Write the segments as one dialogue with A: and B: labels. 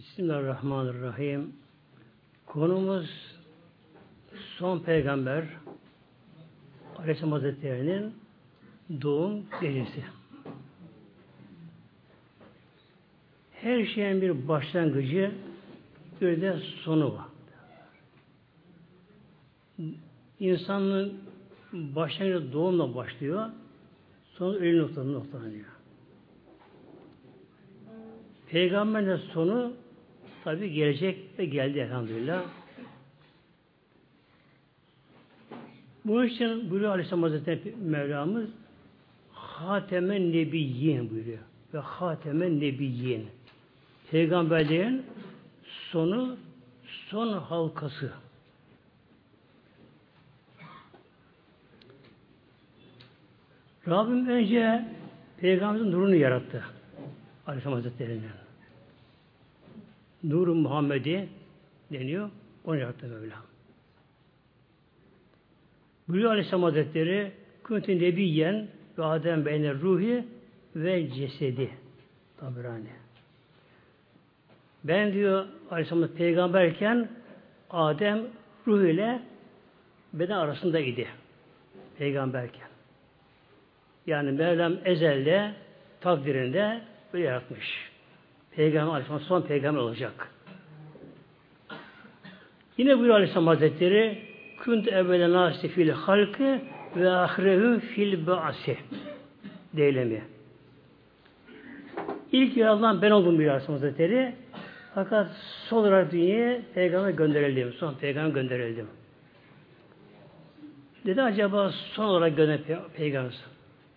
A: Bismillahirrahmanirrahim. Konumuz son peygamber Aleyhisselam Hazretleri'nin doğum gecesi. Her şeyin bir başlangıcı bir de sonu var. İnsanın başlangıcı doğumla başlıyor, sonra ölüm noktasında noktalanıyor. Peygamberin sonu tabi gelecek ve geldi elhamdülillah. Bunun için buyuruyor Aleyhisselam Hazretleri Mevlamız Hatemen Nebiyyin buyuruyor. Ve Hatemen Nebiyyin. Peygamberlerin sonu son halkası. Rabbim önce Peygamberimizin nurunu yarattı. Aleyhisselam Hazretleri'nin. Nur-u Muhammedi deniyor. Onu yarattı Mevlam. Buyuruyor Aleyhisselam Hazretleri Kuntin Nebiyen ve Adem beyne ruhi ve cesedi. Tabirani. Ben diyor Aleyhisselam peygamberken Adem ruh ile beden arasında idi. Peygamberken. Yani Mevlam ezelde takdirinde böyle yaratmış. Peygamber Aleyhisselam son peygamber olacak. Yine buyuruyor Aleyhisselam Hazretleri Kunt evvelen nasi fil halkı ve ahirehu fil ba'si deylemi. İlk yaratılan ben oldum buyuruyor Aleyhisselam Hazretleri. Fakat son olarak dünyaya peygamber gönderildim. Son peygamber gönderildim. Dedi acaba son olarak gönderen peygamber.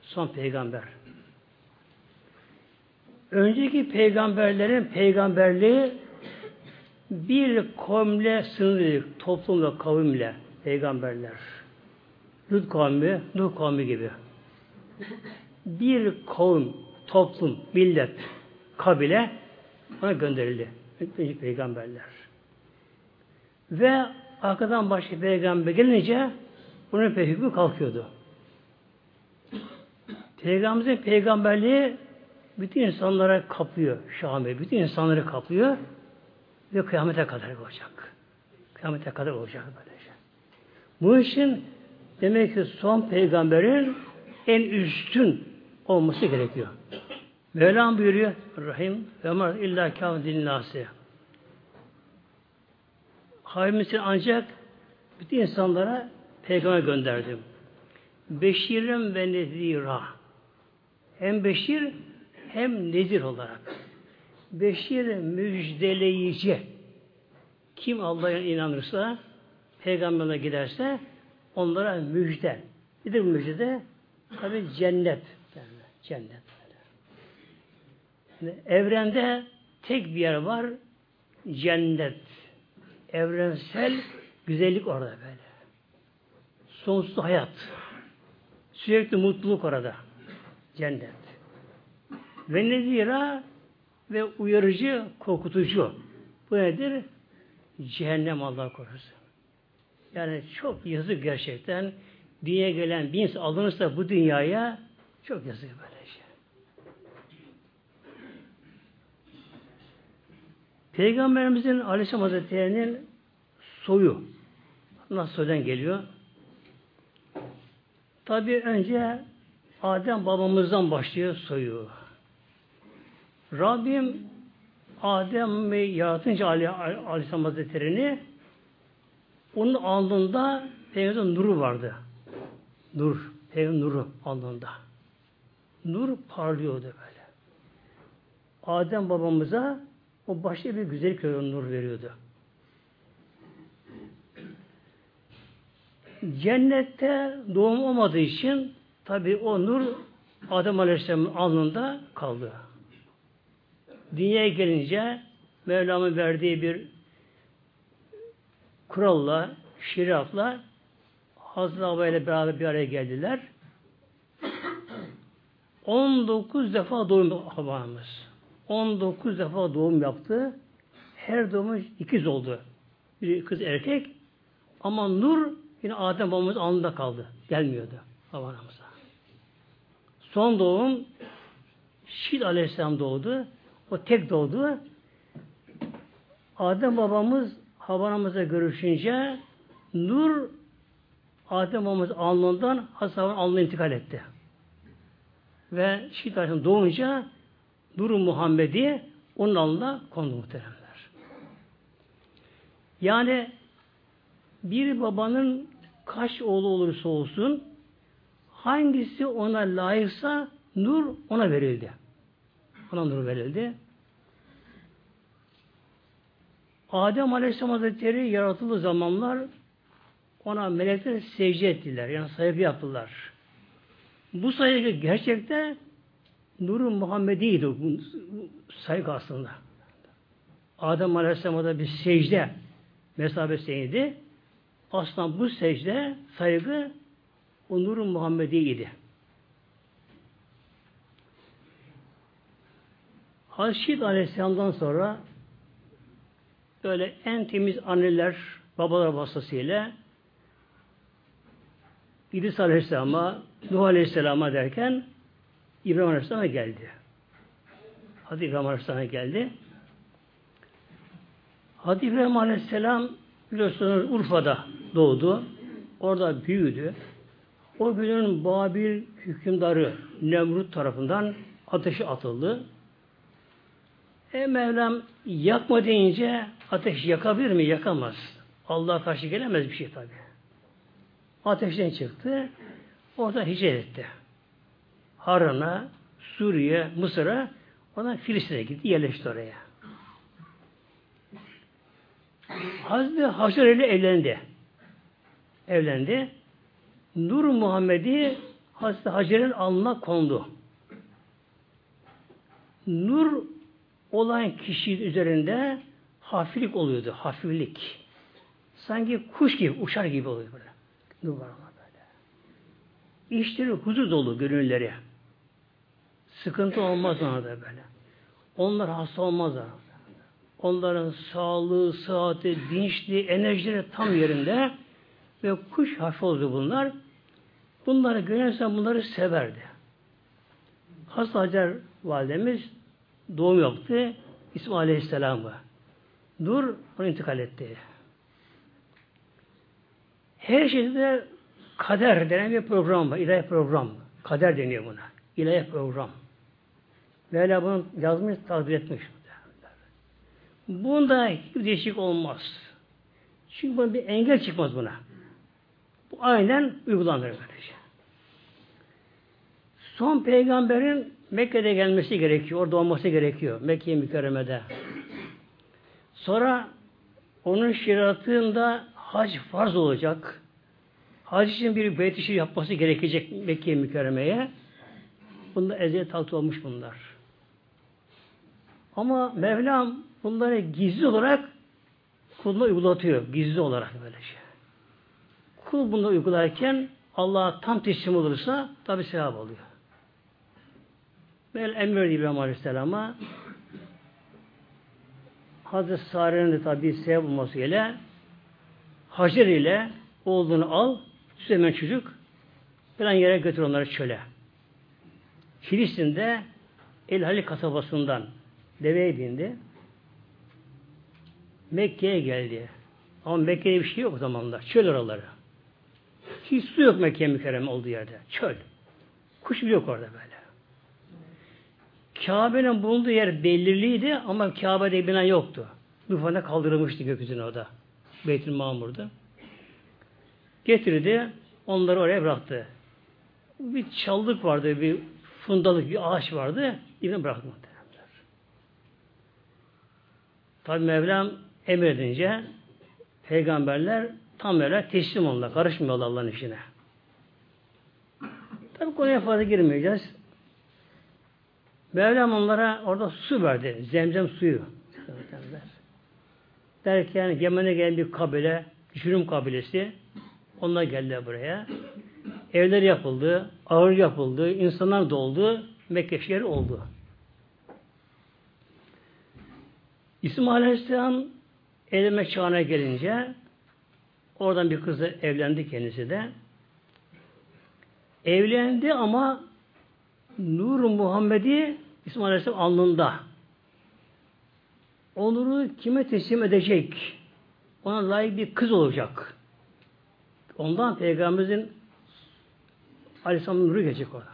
A: Son peygamber. Önceki peygamberlerin peygamberliği bir komle sınırlı, toplumla, kavimle peygamberler. Lut kavmi, Nuh kavmi gibi. Bir kavim, toplum, millet, kabile ona gönderildi. Önceki peygamberler. Ve arkadan başka peygamber gelince bunun hükmü kalkıyordu. Peygamberimizin peygamberliği bütün insanlara kaplıyor Şamil. Bütün insanları kaplıyor ve kıyamete kadar olacak. Kıyamete kadar olacak böylece. Bu için demek ki son peygamberin en üstün olması gerekiyor. Mevlam buyuruyor Rahim ve mar illa kâv dinnâsi. Havimisin ancak bütün insanlara peygamber gönderdim. Beşirim ve nezira. Hem beşir hem nezir olarak. Beşir müjdeleyici. Kim Allah'a inanırsa, peygamberine giderse onlara müjde. Nedir müjde? Tabi cennet. Cennet. Yani evrende tek bir yer var. Cennet. Evrensel güzellik orada böyle. Sonsuz hayat. Sürekli mutluluk orada. Cennet. Ve nezira ve uyarıcı, korkutucu. Bu nedir? Cehennem Allah korusun. Yani çok yazık gerçekten. Dünyaya gelen bir insan alınırsa bu dünyaya çok yazık böyle şey. Peygamberimizin Aleyhisselam Hazretleri'nin soyu nasıl soydan geliyor? Tabi önce Adem babamızdan başlıyor soyu. Rabbim Adem'i yaratınca Aleyhisselam Hazretleri'ni onun alnında Peygamber'in nuru vardı. Nur. Peygamber nuru alnında. Nur parlıyordu böyle. Adem babamıza o başka bir güzellik nur veriyordu. Cennette doğum olmadığı için tabi o nur Adem Aleyhisselam'ın alnında kaldı. Dünyaya gelince Mevlam'ın verdiği bir kuralla, şeriatla Hazreti Hava ile beraber bir araya geldiler. 19 defa doğum Havva'mız. 19 defa doğum yaptı. Her doğumu ikiz oldu. Bir kız erkek. Ama Nur yine Adem babamız alnında kaldı. Gelmiyordu Havva'mıza. Son doğum Şid Aleyhisselam doğdu. O tek doğdu. Adem babamız Havanamızla görüşünce nur Adem babamız alnından Hasan'ın alnına intikal etti. Ve Şiit Aleyhisselam doğunca Nuru Muhammedi onun alnına kondu muhteremler. Yani bir babanın kaç oğlu olursa olsun hangisi ona layıksa nur ona verildi. Ona nur verildi. Adem Aleyhisselam Hazretleri yaratıldığı zamanlar ona melekler secde ettiler. Yani saygı yaptılar. Bu saygı gerçekte Nuru Muhammedi'ydi bu saygı aslında. Adem Aleyhisselam'a da bir secde mesabesiydi. Aslında bu secde saygı o Nuru Muhammedi'ydi. Hazreti Aleyhisselam'dan sonra böyle en temiz anneler, babalar vasıtasıyla İdris Aleyhisselam'a, Nuh Aleyhisselam'a derken İbrahim Aleyhisselam'a geldi. Hadi İbrahim Aleyhisselam'a geldi. Hadi İbrahim Aleyhisselam biliyorsunuz Urfa'da doğdu. Orada büyüdü. O günün Babil hükümdarı Nemrut tarafından ateşe atıldı. E Mevlam yakma deyince ateş yakabilir mi? Yakamaz. Allah'a karşı gelemez bir şey tabi. Ateşten çıktı. Orada hicret etti. Haran'a, Suriye, Mısır'a ona Filistin'e gitti. Yerleşti oraya. Hazreti Hacer ile evlendi. Evlendi. Nur Muhammed'i Hazreti Hacer'in alnına kondu. Nur olan kişi üzerinde hafiflik oluyordu. Hafiflik. Sanki kuş gibi, uçar gibi oluyor böyle. Nur var ama böyle. İşleri huzur dolu gönülleri. Sıkıntı olmaz ona da böyle. Onlar hasta olmazlar. Onların sağlığı, sıhhati, dinçliği, enerjileri tam yerinde ve kuş hafif oldu bunlar. Bunları görürsen bunları severdi. Hasta Hacer validemiz doğum yaptı. İsmail Aleyhisselam'ı. Dur, onu intikal etti. Her şeyde kader denen bir program var. İlahi program. Kader deniyor buna. İlahi program. Mevla bunu yazmış, takdir etmiş. Bunda hiçbir değişik olmaz. Çünkü buna bir engel çıkmaz buna. Bu aynen uygulanır böylece. Son peygamberin Mekke'de gelmesi gerekiyor. Orada olması gerekiyor. Mekke-i Mükerreme'de. Sonra onun şeriatında hac farz olacak. Hac için bir beyt yapması gerekecek Mekke-i Mükerreme'ye. Bunda eziyet taktı olmuş bunlar. Ama Mevlam bunları gizli olarak kuluna uygulatıyor. Gizli olarak böyle şey. Kul bunu uygularken Allah'a tam teslim olursa tabi sevap oluyor. Böyle emir İbrahim Aleyhisselam'a Hazreti Sare'nin de tabi sebep olması ile Hacer ile oğlunu al, Süleyman çocuk falan yere götür onları çöle. Filistin'de El Halil kasabasından deveye bindi. Mekke'ye geldi. Ama Mekke'de bir şey yok o zamanlar. Çöl oraları. Hiç su yok Mekke mükerrem olduğu yerde. Çöl. Kuş bile yok orada böyle. Kabe'nin bulunduğu yer belirliydi ama Kabe'de bina yoktu. Nufana kaldırılmıştı gökyüzüne o da. Beytül Mamur'da. Getirdi, onları oraya bıraktı. Bir çaldık vardı, bir fundalık, bir ağaç vardı. Bıraktı muhteremler. Tabi Mevlam emredince peygamberler tam böyle teslim oldular. Karışmıyorlar Allah'ın işine. Tabi konuya fazla girmeyeceğiz. Mevlam onlara orada su verdi. Zemzem suyu. Derken Yemen'e gelen bir kabile, Jürüm kabilesi onlar geldiler buraya. Evler yapıldı, ağır yapıldı, insanlar doldu, Mekke şehri oldu. İsmail Aleyhisselam evlenme çağına gelince oradan bir kızla evlendi kendisi de. Evlendi ama Nur Muhammed'i İsmail Aleyhisselam alnında. onuru kime teslim edecek? Ona layık bir kız olacak. Ondan Peygamberimizin Aleyhisselam'ın nuru gelecek ona.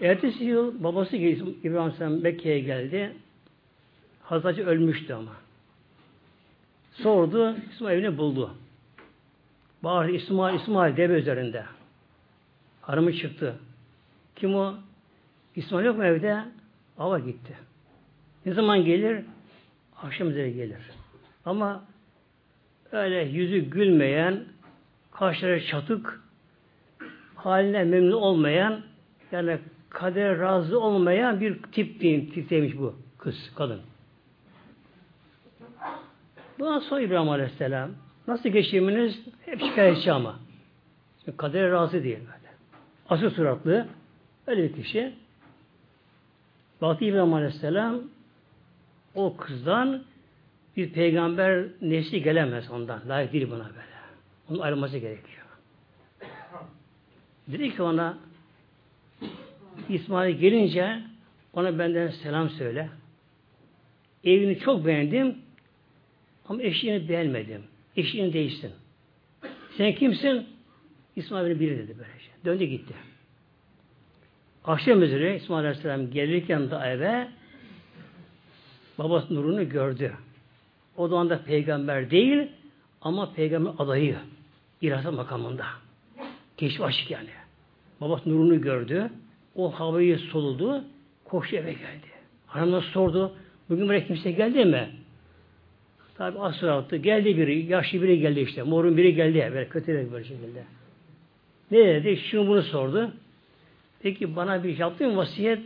A: Ertesi yıl babası İbrahim Aleyhisselam Mekke'ye geldi. Hazreti ölmüştü ama. Sordu, İsmail'i buldu. Bağırdı İsmail, İsmail deve üzerinde. Hanımı çıktı. Kim o? İsmail yok mu evde? Ava gitti. Ne zaman gelir? Akşam üzere gelir. Ama öyle yüzü gülmeyen, kaşları çatık, haline memnun olmayan, yani kader razı olmayan bir tip değil, tipteymiş bu kız, kadın. Bundan sonra İbrahim Aleyhisselam nasıl geçiminiz hep şikayetçi ama. Şimdi kadere razı değil böyle. Asıl suratlı öyle bir kişi. Baktı İbrahim Aleyhisselam o kızdan bir peygamber nesli gelemez ondan. Layık değil buna böyle. Onun ayrılması gerekiyor. Dedi ki ona İsmail gelince ona benden selam söyle. Evini çok beğendim ama eşiğini beğenmedim. Eşiğini değişsin. Sen kimsin? İsmail biri dedi böylece. Döndü gitti. Akşam üzere İsmail Aleyhisselam gelirken de eve babası nurunu gördü. O da anda peygamber değil ama peygamber adayı. İrasa makamında. Keşif açık yani. Babası nurunu gördü. O havayı soludu. Koştu eve geldi. Hanımına sordu. Bugün buraya kimse geldi mi? Tabi az sonra attı. Geldi biri. Yaşlı biri geldi işte. Morun biri geldi. Böyle kötü böyle şekilde. Ne dedi? Şunu bunu sordu. Peki bana bir yaptı mı vasiyet?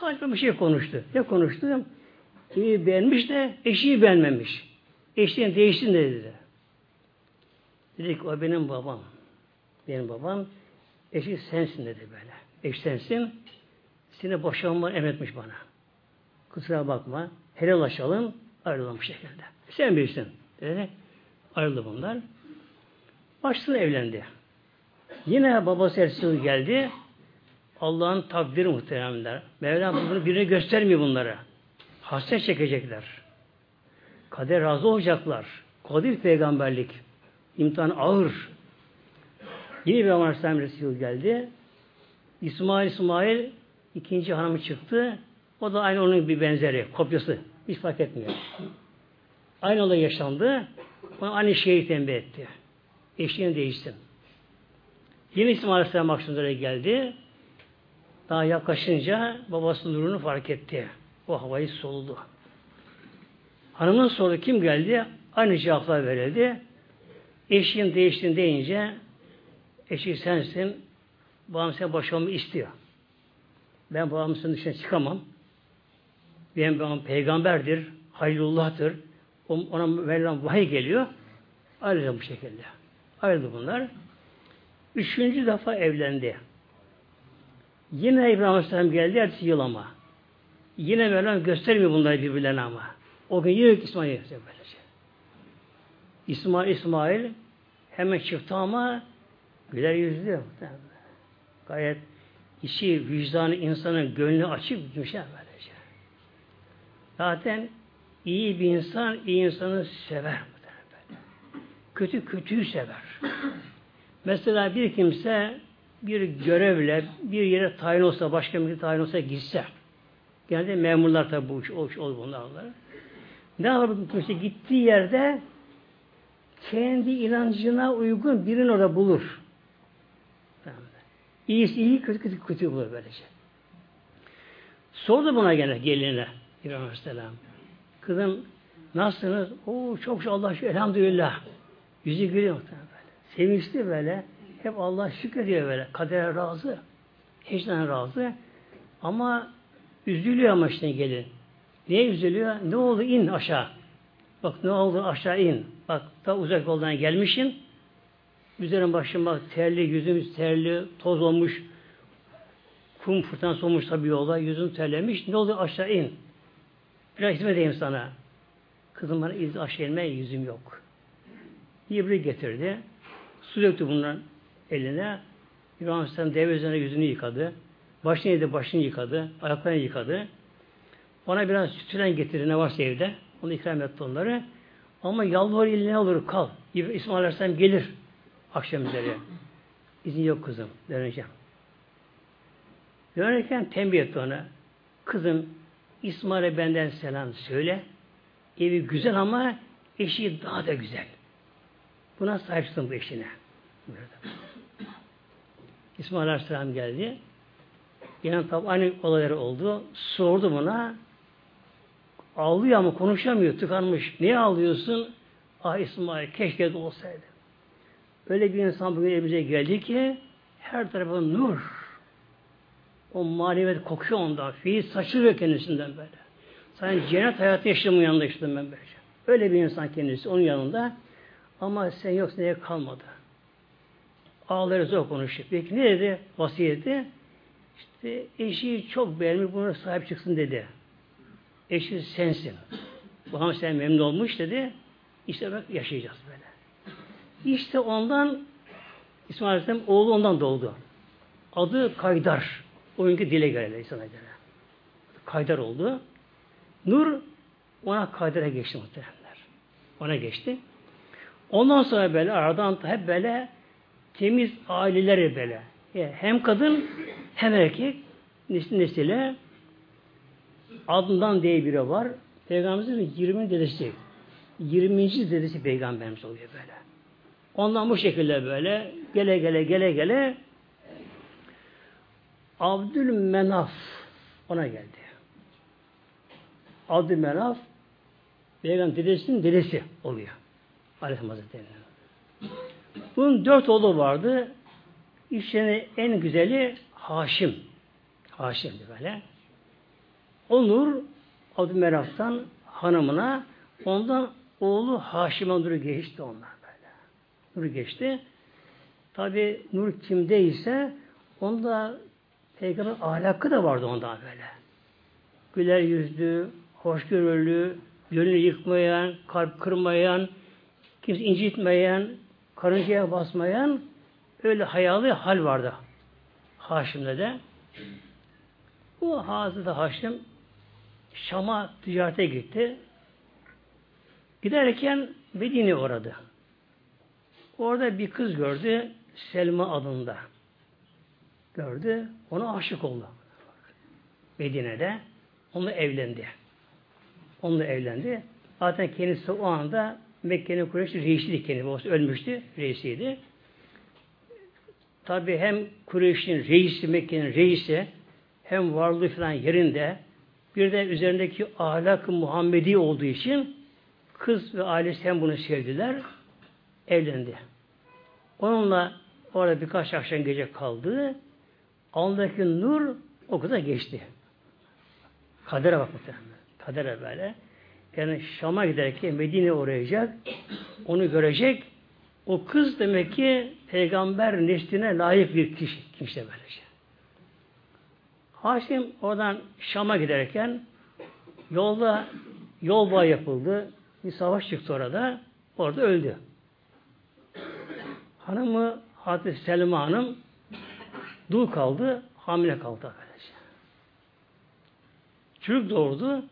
A: Saçma bir şey konuştu. Ne konuştu? İyi beğenmiş de eşiği beğenmemiş. Eşliğin değişsin de dedi. Dedi ki o benim babam. Benim babam eşi sensin dedi böyle. Eş sensin. Seni boşanma emretmiş bana. Kusura bakma. Helallaşalım. Ayrılalım şekilde. Sen bilirsin. Dedi. Ayrıldı bunlar. Başladı evlendi. Yine babası Ersoy geldi. Allah'ın takdiri muhteremler. Mevlam bunu birine göstermiyor bunları. Hasret çekecekler. Kader razı olacaklar. Kadir peygamberlik. İmtihan ağır. Yine bir Aleyhisselam Resul geldi. İsmail İsmail ikinci hanımı çıktı. O da aynı onun bir benzeri, kopyası. Hiç fark etmiyor. Aynı olay yaşandı. Ona aynı şeyi tembih etti. Eşliğini değişsin. Yine İsmail Aleyhisselam akşamlara geldi. Daha yaklaşınca babasının nurunu fark etti. O havayı soludu. Hanımın soru kim geldi? Aynı cevaplar verildi. Eşin değiştin deyince eşi sensin babam sen boşanmamı istiyor. Ben babamın dışına çıkamam. Benim babam peygamberdir, hayrullah'tır. Ona verilen vahiy geliyor. Ayrıca bu şekilde. Ayrıldı bunlar. Üçüncü defa evlendi. Yine İbrahim Aleyhisselam geldi ertesi yıl ama. Yine Mevlam göstermiyor bunları birbirlerine ama. O gün yine İsmail böylece. İsmail İsmail hemen çıktı ama güler yüzlü. Gayet işi, vicdanı, insanın gönlü açık yumuşak böylece. Zaten iyi bir insan iyi insanı sever. Kötü kötüyü sever. Mesela bir kimse bir görevle bir yere tayin olsa, başka bir tayin olsa gitse, genelde memurlar tabi bu iş, o iş olur bunlarla. Ne yapar bu kimse? Gittiği yerde kendi inancına uygun birini orada bulur. İyisi iyi, kötü kötü kötü bulur böylece. Sordu buna gene geline İbrahim Aleyhisselam. Kızım nasılsınız? Oo çok çok Allah şükür, elhamdülillah. Yüzü gülüyor muhtemelen. Sevinçli böyle. Hep Allah şükrediyor böyle. Kadere razı. Hecden razı. Ama üzülüyor ama işte gelin. Niye üzülüyor? Ne oldu? İn aşağı. Bak ne oldu? Aşağı in. Bak ta uzak yoldan gelmişsin. Üzerin başım bak terli, yüzüm terli, toz olmuş. Kum fırtınası olmuş tabii yolda. Yüzüm terlemiş. Ne oldu? Aşağı in. Biraz hizmet edeyim sana. Kızım bana iz aşağı inmeye yüzüm yok. İbri getirdi. Su döktü bundan eline. İbrahim Aleyhisselam deve üzerine yüzünü yıkadı. Başını yedi, başını yıkadı, ayaklarını yıkadı. Ona biraz sütülen getirdi ne varsa evde. Onu ikram etti onları. Ama yalvar ne olur kal. İsmail Aleyhisselam gelir akşam üzeri. İzin yok kızım. Döneceğim. Dönerken tembih etti ona. Kızım İsmail'e benden selam söyle. Evi güzel ama eşi daha da güzel. Buna sahip çıktım bu eşine. İsmail Aleyhisselam geldi. Yine tabi aynı olayları oldu. Sordu buna. Ağlıyor ama konuşamıyor. Tıkanmış. Niye ağlıyorsun? Ah İsmail keşke de olsaydı. Öyle bir insan bugün evimize geldi ki her tarafa nur. O maneviyat kokuyor ondan. Fiil saçılıyor kendisinden böyle. Sanki cennet hayatı yaşamın yanında yaşadım ben böyle. Öyle bir insan kendisi onun yanında. Ama sen yoksa neye kalmadı. Ağları zor konuşuyor. Peki ne dedi? Vasiyeti. İşte eşi çok beğenmiş buna sahip çıksın dedi. Eşi sensin. Babam sen memnun olmuş dedi. İşte bak yaşayacağız böyle. İşte ondan İsmail Aleyhisselam oğlu ondan doğdu. Adı Kaydar. O günkü dile göre insana göre. Kaydar oldu. Nur ona Kaydar'a geçti muhteremler. Ona geçti. Ondan sonra böyle aradan hep böyle temiz aileleri böyle. Yani hem kadın hem erkek nesil nesile adından diye biri var. Peygamberimizin 20 dedesi. 20. dedesi peygamberimiz oluyor böyle. Ondan bu şekilde böyle gele gele gele gele Abdülmenaf ona geldi. Abdülmenaf Peygamber dedesinin dedesi oluyor. Aleyhisselam Hazretleri. Bunun dört oğlu vardı. İşlerine en güzeli Haşim. Haşim'di böyle. Onur Abdülmenaf'tan hanımına ondan oğlu Haşim'e Nur'u geçti onlar böyle. Nur'u geçti. Tabi Nur kimdeyse onda Peygamber ahlakı da vardı ondan böyle. Güler yüzlü, hoşgörülü, gönlü yıkmayan, kalp kırmayan, kimse incitmeyen, karıncaya basmayan öyle hayalı hal vardı Haşim'de de. Bu Hazreti Haşim Şam'a ticarete gitti. Giderken Medine uğradı. Orada bir kız gördü. Selma adında. Gördü. Ona aşık oldu. Medine'de. Onunla evlendi. Onunla evlendi. Zaten kendisi o anda Mekke'nin Kureyş reisiydi kendisi. Ölmüştü. Reisiydi. Tabi hem Kureyş'in reisi, Mekke'nin reisi hem varlığı falan yerinde bir de üzerindeki ahlak Muhammedi olduğu için kız ve ailesi hem bunu sevdiler. Evlendi. Onunla orada birkaç akşam gece kaldı. Alnındaki nur o kadar geçti. Kadere bak. Kadere böyle. Yani Şam'a giderken Medine uğrayacak. Onu görecek. O kız demek ki peygamber nesline layık bir kişi. Kimse böylece. Haşim oradan Şam'a giderken yolda yol bağı yapıldı. Bir savaş çıktı orada. Orada öldü. Hanımı Hazreti Selma Hanım dul kaldı, hamile kaldı arkadaşlar. Çocuk doğurdu.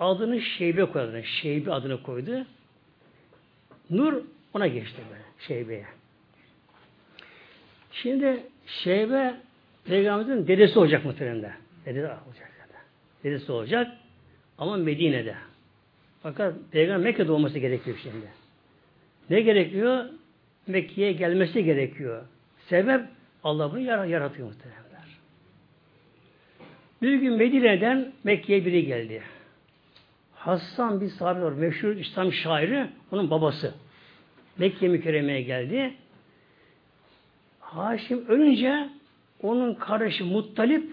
A: Adını Şeybe koydu. Şeybe adını koydu. Nur ona geçti böyle Şeybe'ye. Şimdi Şeybe Peygamberimizin dedesi olacak muhtemelen. Dedesi olacak. Dedesi olacak ama Medine'de. Fakat Peygamber Mekke'de olması gerekiyor şimdi. Ne gerekiyor? Mekke'ye gelmesi gerekiyor. Sebep Allah bunu yaratıyor muhtemelen. Bir gün Medine'den Mekke'ye biri geldi. Hassan bir sahabe var. Meşhur İslam şairi. Onun babası. Mekke mükerremeye geldi. Haşim ölünce onun kardeşi Muttalip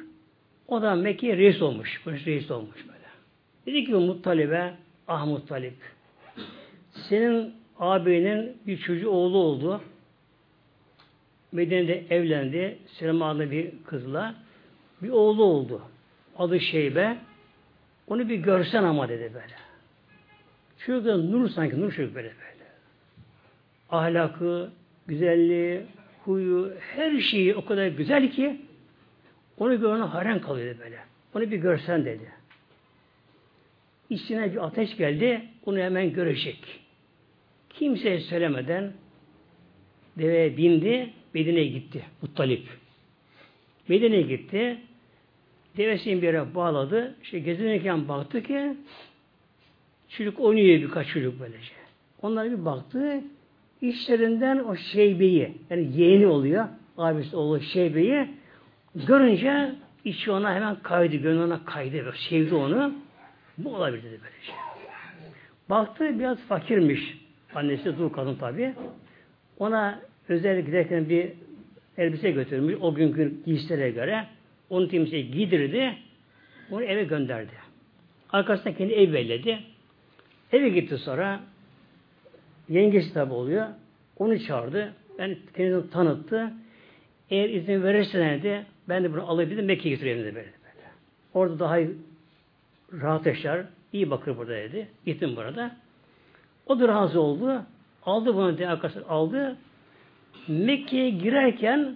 A: o da Mekke'ye reis olmuş. Reis olmuş böyle. Dedi ki Muttalip'e ah Muttalip senin ağabeyinin bir çocuğu oğlu oldu. Medine'de evlendi. Selma adlı bir kızla. Bir oğlu oldu. Adı Şeybe. Onu bir görsen ama dedi böyle. Çocuk da nur sanki, nur çocuk böyle böyle. Ahlakı, güzelliği, huyu, her şeyi o kadar güzel ki Onu görene haren kalıyordu böyle. Onu bir görsen dedi. İçine bir ateş geldi. Onu hemen görecek. Kimseye söylemeden deveye bindi. Medine'ye gitti. Muttalip. Medine'ye gitti. Devesini bir yere bağladı. İşte gezinirken baktı ki çocuk oynuyor birkaç çocuk böylece. Onlara bir baktı. İşlerinden o şeybeyi yani yeğeni oluyor. Abisi oğlu şeybeyi görünce içi ona hemen kaydı. Gönlü ona kaydı. Sevdi onu. Bu olabilir dedi böylece. Baktı biraz fakirmiş. Annesi dul kadın tabi. Ona özel giderken bir elbise götürmüş. O günkü giysilere göre. Onu kimseye giydirdi. Onu eve gönderdi. Arkasında kendi ev belledi. Eve gitti sonra yengesi tabi oluyor. Onu çağırdı. Ben kendisini tanıttı. Eğer izin verirsen dedi, ben de bunu alabilirim Mekke'ye götüreyim dedi böyle. Orada daha rahat yaşar, iyi bakır burada dedi. Gittim burada. O da razı oldu. Aldı bunu diye arkadaşlar aldı. Mekke'ye girerken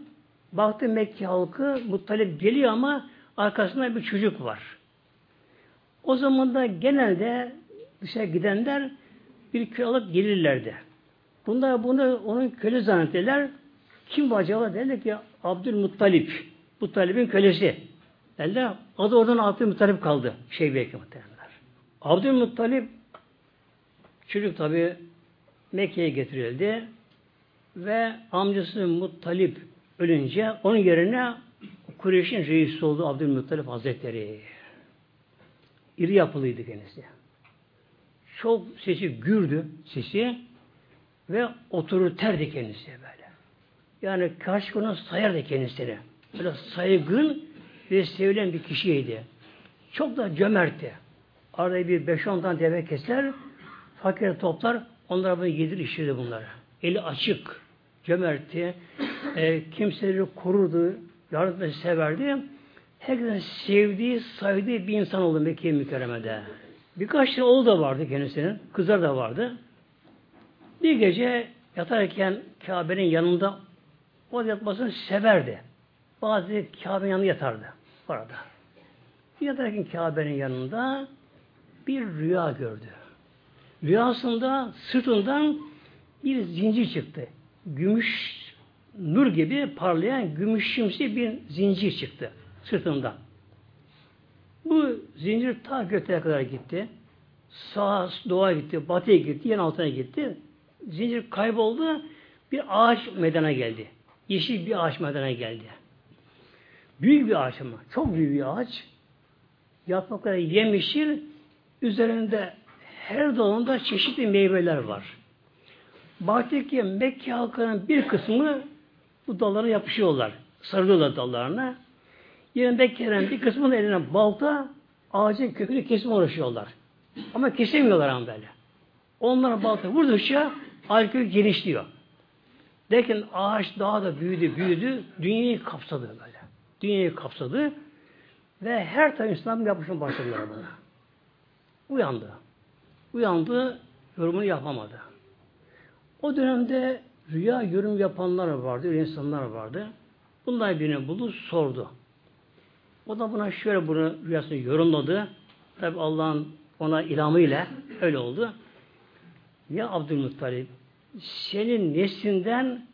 A: baktı Mekke halkı Muttalip geliyor ama arkasında bir çocuk var. O zaman da genelde dışarı gidenler bir köy alıp gelirlerdi. Bunlar bunu onun köle zannettiler. Kim bu acaba? Derler ki Abdülmuttalip. Muttalip'in kölesi. Derler. Adı oradan Abdülmuttalip kaldı. Şey belki muhtemelenler. Abdülmuttalip çocuk tabi Mekke'ye getirildi ve amcası Muttalip ölünce onun yerine Kureyş'in reisi oldu Abdülmuttalip Hazretleri. İri yapılıydı kendisi. Çok sesi gürdü sesi ve oturur terdi kendisi böyle. Yani karşı sayardı kendisini. Böyle saygın ve sevilen bir kişiydi. Çok da cömertti. Arada bir beş on tane deve keser, fakir toplar, onlara bunu yedir işirdi bunları. Eli açık, cömertti, e, kimseleri korurdu, yardım severdi. Herkesin sevdiği, saydığı bir insan oldu Mekke-i Mükerreme'de. Birkaç tane oğlu da vardı kendisinin, kızlar da vardı. Bir gece yatarken Kabe'nin yanında o yatmasını severdi. Bazı Kabe'nin yanında yatardı orada. Yatarken Kabe'nin yanında bir rüya gördü. Rüyasında sırtından bir zincir çıktı. Gümüş nur gibi parlayan gümüşümsi bir zincir çıktı sırtından. Bu zincir ta göklere kadar gitti. Sağa doğaya gitti, batıya gitti, yan altına gitti. Zincir kayboldu. Bir ağaç medena geldi. Yeşil bir ağaç medena geldi. Büyük bir ağaç ama. Çok büyük bir ağaç. Yaprakları yemişil. Üzerinde her dalında çeşitli meyveler var. Baktık ki Mekke halkının bir kısmı bu dallara yapışıyorlar. Sarılıyorlar dallarına. Yine Mekke'nin bir kısmının eline balta ağacın kökünü kesme uğraşıyorlar. Ama kesemiyorlar ama böyle. Onlara balta vurdukça ağaç kökü genişliyor. Derken ağaç daha da büyüdü, büyüdü. Dünyayı kapsadı böyle. Dünyayı kapsadı. Ve her tarafı İslam yapışma başladılar buna. Uyandı. Uyandı, yorumunu yapamadı. O dönemde rüya yorum yapanlar vardı, öyle insanlar vardı. Bunlar birini buldu, sordu. O da buna şöyle bunu rüyasını yorumladı. Tabi Allah'ın ona ilhamıyla öyle oldu. Ya Abdülmuttalip senin neslinden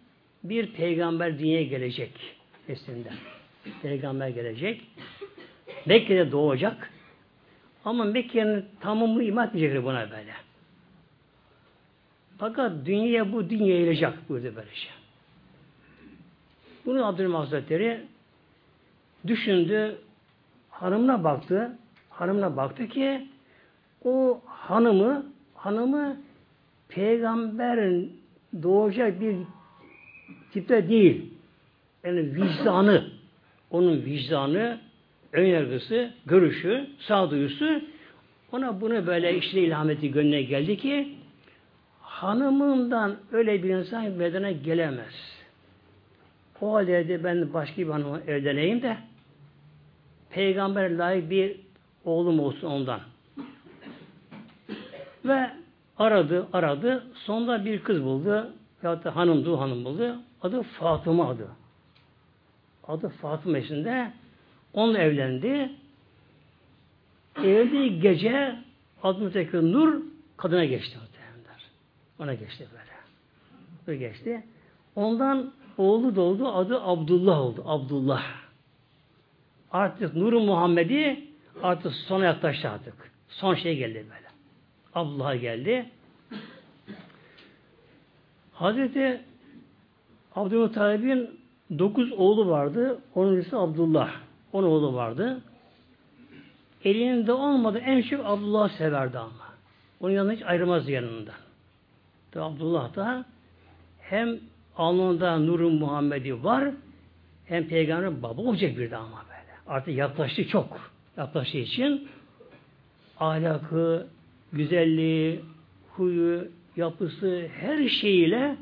A: bir peygamber dünyaya gelecek. Neslinden. Peygamber gelecek. Mekke'de doğacak. Ama Mekke'nin tamamını iman etmeyecekler buna böyle. Fakat dünyaya bu dünya yayılacak buyurdu böyle şey. Bunu Abdülhamid Hazretleri düşündü, hanımına baktı, hanımına baktı ki o hanımı, hanımı peygamberin doğacak bir tipte değil. Yani vicdanı, onun vicdanı, ön yargısı, görüşü, sağduyusu ona bunu böyle işte ilham etti, gönlüne geldi ki hanımından öyle bir insan medene gelemez. O halde ben başka bir hanıma evleneyim de peygamber layık bir oğlum olsun ondan. Ve aradı, aradı. Sonunda bir kız buldu. Ya da hanımdı, hanım buldu. Adı Fatıma adı. Adı Fatıma içinde Onunla evlendi. Evlendiği gece Abdülmuttalip Nur kadına geçti. Ona geçti böyle. Böyle geçti. Ondan oğlu doğdu. Adı Abdullah oldu. Abdullah. Artık Nur'un Muhammed'i artık sona yaklaştı artık. Son şey geldi böyle. Abdullah geldi. Hazreti Abdülmuttalib'in dokuz oğlu vardı. Onun ismi Abdullah. On oğlu vardı. Elinde olmadı en çok Abdullah severdi ama. Onun yanına hiç ayrılmaz yanında. Tabi Abdullah da hem alnında nurun Muhammed'i var hem peygamber baba olacak bir de ama böyle. Artık yaklaştı çok. Yaklaştığı için ahlakı, güzelliği, huyu, yapısı her şeyiyle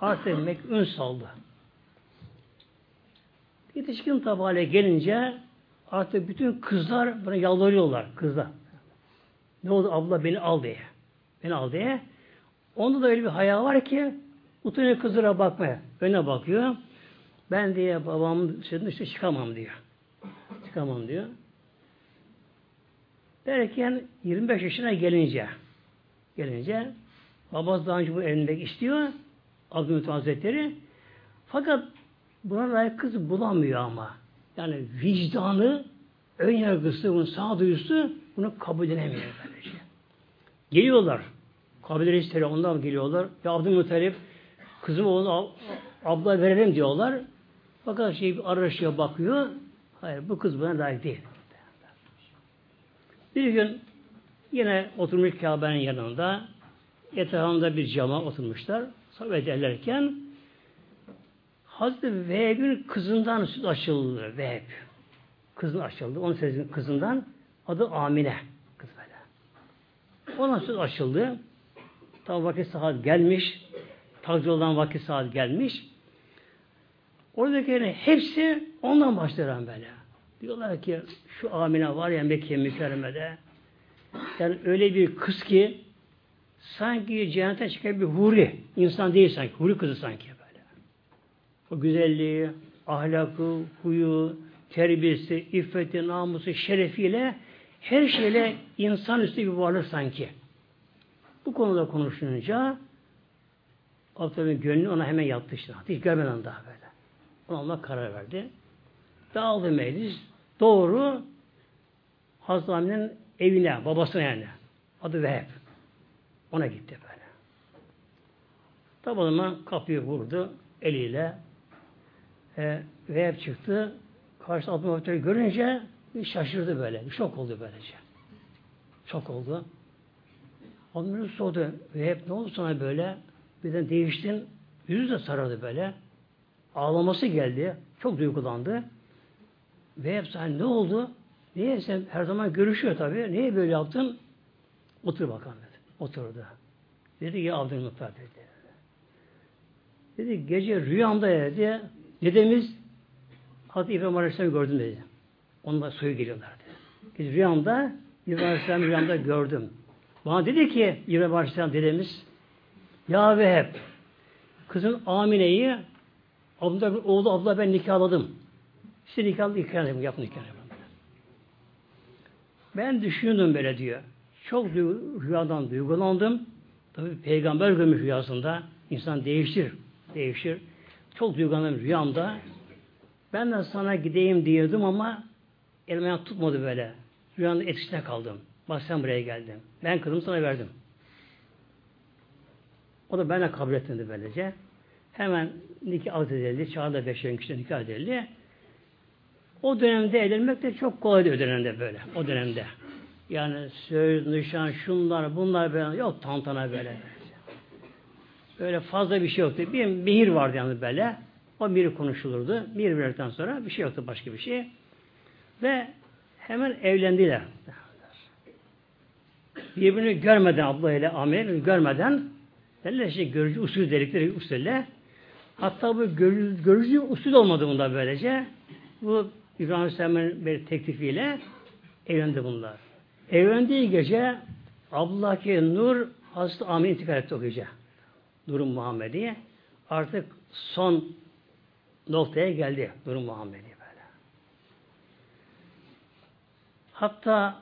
A: artık mekun saldı. Yetişkin tabi gelince artık bütün kızlar buna yalvarıyorlar kızlar. Ne oldu abla beni al diye. Beni al diye. Onda da öyle bir hayal var ki utanıyor kızlara bakmaya. Öne bakıyor. Ben diye babamın sözünün işte çıkamam diyor. Çıkamam diyor. Derken 25 yaşına gelince gelince babası daha önce bu elinde istiyor Abdülhamit Hazretleri fakat buna layık kız bulamıyor ama. Yani vicdanı ön yargısı, bunun sağduyusu bunu kabul edemiyor böylece. Geliyorlar. Kabile reisleri ondan geliyorlar. Ya Abdülmuttalip kızım oğlunu abla verelim diyorlar. Fakat şey araşıyor bakıyor. Hayır bu kız buna layık değil. Bir gün yine oturmuş Kabe'nin yanında etrafında bir cama oturmuşlar. Sohbet ederlerken Hazreti Veheb'in kızından süt açıldı. Veheb. Kızın açıldı. Onun sesinin kızından adı Amine. Kız böyle. Ona süt açıldı. Tam vakit saat gelmiş. Tacı olan vakit saat gelmiş. Oradakilerin hepsi ondan başlar böyle. Diyorlar ki şu Amine var ya Mekke mükerremede yani öyle bir kız ki sanki cennete çıkan bir huri. insan değil sanki. Huri kızı sanki böyle. O güzelliği, ahlakı, huyu, terbiyesi, iffeti, namusu, şerefiyle her şeyle insanüstü bir varlık sanki. Bu konuda konuşunca Abdülhamid'in gönlü ona hemen yattı işte. Hiç görmeden daha böyle. Ona Allah karar verdi. Dağıldı meclis. Doğru Hazreti evine, babasına yani. Adı Veheb. Ona gitti böyle. Tabi o zaman kapıyı vurdu eliyle. E, Veheb çıktı. Karşı Abdülhamid'i görünce şaşırdı böyle. Şok oldu böylece. Şok oldu. Onları sordu. Ve hep ne oldu sana böyle? Birden değiştin. Yüzü de sarardı böyle. Ağlaması geldi. Çok duygulandı. Ve hep sen ne oldu? Niye sen her zaman görüşüyor tabii. Niye böyle yaptın? Otur bakalım dedi. Oturdu. Dedi ki Abdülmuttalip dedi. Dedi gece rüyamda dedi. Dedemiz Hazreti İbrahim Aleyhisselam'ı gördüm dedi. Onlar soyu geliyorlar dedi. Gece rüyamda İbrahim Aleyhisselam'ı rüyamda gördüm. Bana dedi ki İbrahim Aleyhisselam dedemiz Ya ve hep kızın Amine'yi abla, oğlu abla ben nikahladım. İşte nikahlı nikahlı yapın nikahlı. Ben düşündüm böyle diyor. Çok rüyadan duygulandım. Tabi peygamber görmüş rüyasında. insan değiştir. Değişir. Çok duygulandım rüyamda. Ben de sana gideyim diyordum ama elime tutmadı böyle. Rüyanın etkisine kaldım. Bak sen buraya geldin. Ben kızımı sana verdim. O da benimle kabul etmedi böylece. Hemen nikah edildi. Çağda beş yıl kişi nikah edildi. O dönemde evlenmek de çok kolaydı o dönemde böyle. O dönemde. Yani söz, nişan, şunlar, bunlar böyle yok tantana böyle. Böyle fazla bir şey yoktu. Bir mihir vardı yani böyle. O mihir konuşulurdu. Mihir verdikten sonra bir şey yoktu başka bir şey. Ve hemen evlendiler birbirini görmeden abla ile amel görmeden derler işte görücü usul dedikleri usulle hatta bu görücü, görücü usul olmadı bunda böylece bu İbrahim Aleyhisselam'ın bir teklifiyle evlendi bunlar. Evlendiği gece Abdullah ki Nur Hazreti Amin intikal etti o gece. Durum Muhammedi. Artık son noktaya geldi durum Muhammedi böyle. Hatta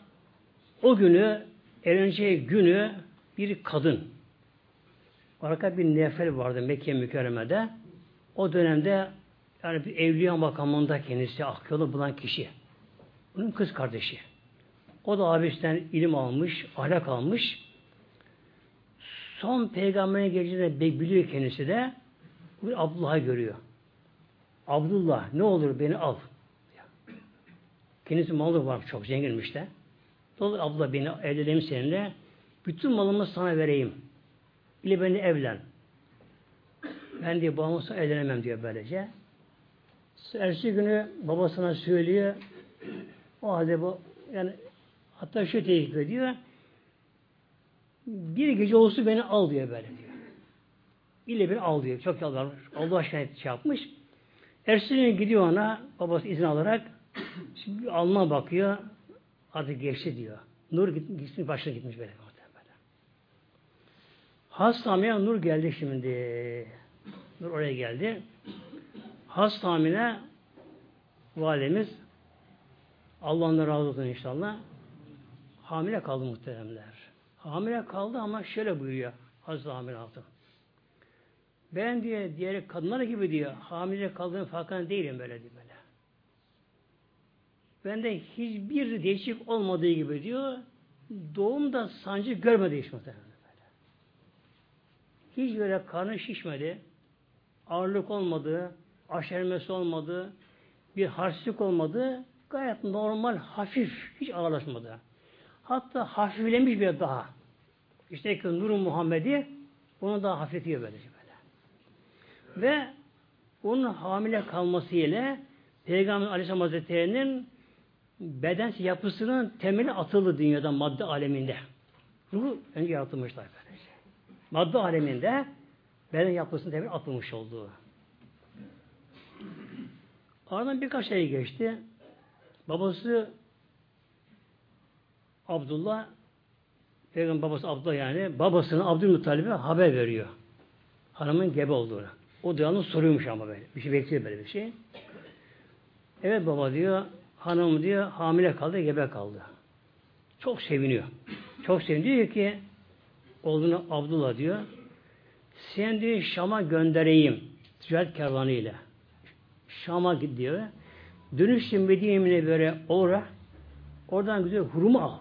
A: o günü, evleneceği günü bir kadın, arka bir nefel vardı Mekke mükerremede. O dönemde yani bir evliya makamında kendisi akyolu bulan kişi. Bunun kız kardeşi. O da abisinden ilim almış, ahlak almış. Son peygamberin geleceğini biliyor kendisi de. Bu Abdullah'ı görüyor. Abdullah ne olur beni al. Kendisi malı var çok zenginmiş de. Olur abla beni evlenelim seninle. Bütün malımı sana vereyim. İle beni evlen. Ben diye babamı evlenemem diyor böylece. Ersi günü babasına söylüyor. O halde bu yani hatta şu teklif ediyor. Bir gece olsun beni al diyor böyle diyor. İlle beni al diyor. Çok yalvarmış. Allah aşkına şey yapmış. Günü gidiyor ona babası izin alarak şimdi alma bakıyor. Adı geçti diyor. Nur gitmiş, başına gitmiş böyle. böyle. Hastamine Nur geldi şimdi. Nur oraya geldi. Hastamine validemiz Allah'ın razı olsun inşallah hamile kaldı muhteremler. Hamile kaldı ama şöyle buyuruyor Hazreti Hamile Hatun. Ben diye diğer kadınlar gibi diyor hamile kaldığım farkında değilim böyle diyor. Bende hiçbir değişik olmadığı gibi diyor doğumda sancı görmedi hiç muhtemelen böyle. Hiç böyle karnı şişmedi, ağırlık olmadı, aşermesi olmadı, bir harçlık olmadı, gayet normal, hafif, hiç ağırlaşmadı. Hatta hafiflemiş bir daha. İşte ki Nur Muhammed'i onu daha hafifletiyor böylece böyle. Ve onun hamile kalmasıyla Peygamber Aleyhisselam Hazretleri'nin beden yapısının temeli atıldı dünyada madde aleminde. Ruhu önce yaratılmışlar böylece. Madde aleminde beden yapısının temeli atılmış olduğu. Aradan birkaç ay geçti. Babası Abdullah Peygamber babası Abdullah yani babasına Abdülmuttalib'e haber veriyor. Hanımın gebe olduğunu. O da yalnız soruyormuş ama böyle. Bir şey bekliyor böyle bir şey. Evet baba diyor hanım diyor hamile kaldı, gebe kaldı. Çok seviniyor. Çok seviniyor diyor ki oğlunu Abdullah diyor sen diyor Şam'a göndereyim ticaret kervanı ile. Şam'a gidiyor. Dönüşte Medine'ye böyle uğra. Oradan güzel hurma al.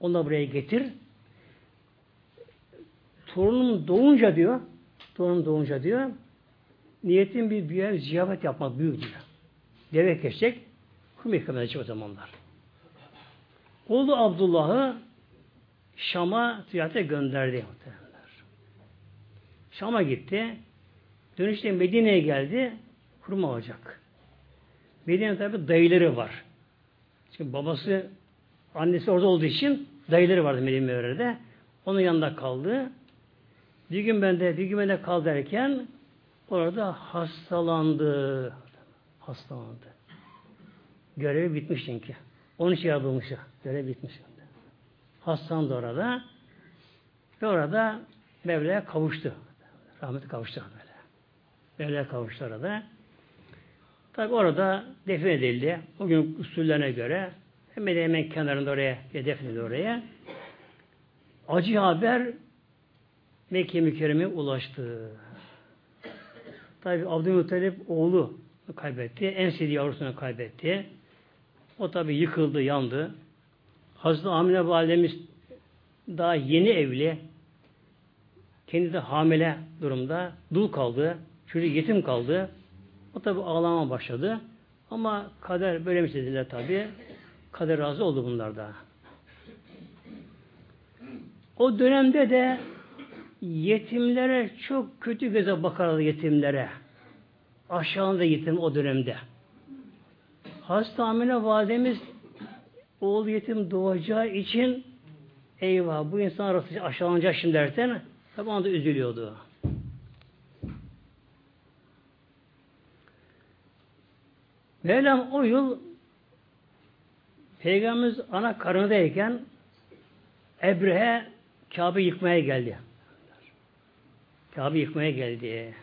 A: Onu da buraya getir. Torunum doğunca diyor, torunum doğunca diyor, niyetim bir büyüye ziyafet yapmak büyük diyor. Deve kesecek, kum ikram o zamanlar. Oğlu Abdullah'ı Şam'a ticarete gönderdi. Şam'a gitti. Dönüşte Medine'ye geldi. Hurma alacak. Medine'de tabi dayıları var. Çünkü babası annesi orada olduğu için dayıları vardı Medine'de. Onun yanında kaldı. Bir gün bende, bir gün bende kal derken orada hastalandı. Hastalandı. Görevi bitmiş çünkü. Onun için yaratılmış. Görev bitmiş. Hastalandı orada. Ve orada Mevla'ya kavuştu. Rahmeti kavuştu böyle. Mevla'ya kavuştu orada. Tabi orada defin edildi. Bugün usullerine göre hemen hemen kenarında oraya defnedildi oraya. Acı haber Mekke mükerreme ulaştı. Tabi Abdülmuttalip oğlu kaybetti. En sevdiği yavrusunu kaybetti. O tabi yıkıldı, yandı. Hazreti Amine validemiz daha yeni evli. Kendi de hamile durumda. Dul kaldı. Çocuk yetim kaldı. O tabi ağlama başladı. Ama kader böyle mi dediler tabi. Kader razı oldu bunlarda. O dönemde de yetimlere çok kötü göze bakardı yetimlere. Aşağında yetim o dönemde. Hasta Amine validemiz oğul yetim doğacağı için eyvah bu insan arası aşağılanacak şimdi derken tabi anda üzülüyordu. Mevlam o yıl Peygamberimiz ana karnındayken Ebrehe Kabe yıkmaya geldi. Kabe yıkmaya geldi.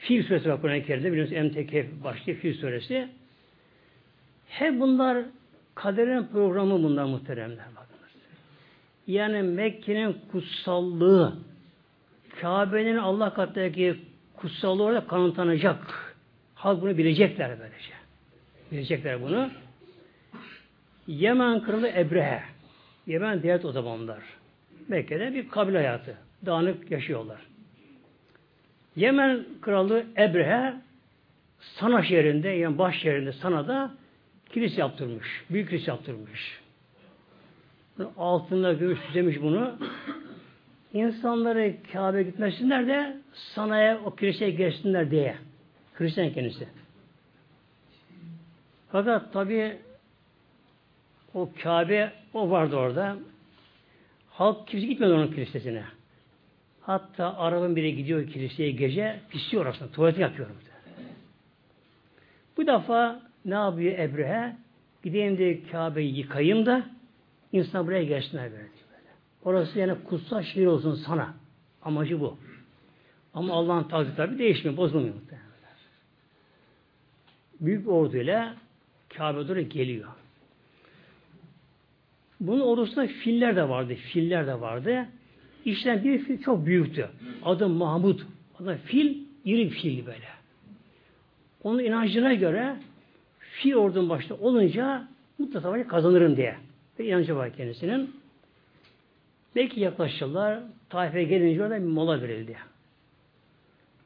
A: Fil suresi var Kur'an-ı Kerim'de biliyorsunuz Emtekef başlıyor Fil suresi. Hep bunlar Kaderin programı bunlar muhteremler bakınız. Yani Mekke'nin kutsallığı, Kabe'nin Allah katındaki kutsallığı orada kanıtlanacak. Halk bunu bilecekler böylece. Bilecekler bunu. Yemen kralı Ebrehe. Yemen devlet o zamanlar. Mekke'de bir kabile hayatı. Dağınık yaşıyorlar. Yemen kralı Ebrehe Sana şehrinde yani baş şehrinde Sana'da kilise yaptırmış. Büyük kilise yaptırmış. Altında gümüş süslemiş bunu. İnsanları Kabe gitmesinler de Sana'ya o kiliseye geçsinler diye. Hristiyan kendisi. Fakat tabi o Kabe o vardı orada. Halk kimse gitmedi onun kilisesine. Hatta arabın biri gidiyor kiliseye gece pisliyor aslında. Tuvalet yapıyor. Bu defa ne yapıyor Ebrehe? Gideyim de Kabe'yi yıkayayım da insan buraya gelsinler böyle. Orası yani kutsal şehir olsun sana. Amacı bu. Ama Allah'ın takdiri tabi değişmiyor, bozulmuyor muhtemelen. Büyük orduyla Kabe doğru geliyor. Bunun ordusunda filler de vardı. Filler de vardı. İşten bir fil çok büyüktü. Adı Mahmud. Adı fil, iri bir fil böyle. Onun inancına göre fil ordunun başında olunca mutlaka kazanırım diye. Ve inancı var kendisinin. Belki yaklaşırlar. Taif'e gelince orada bir mola verildi.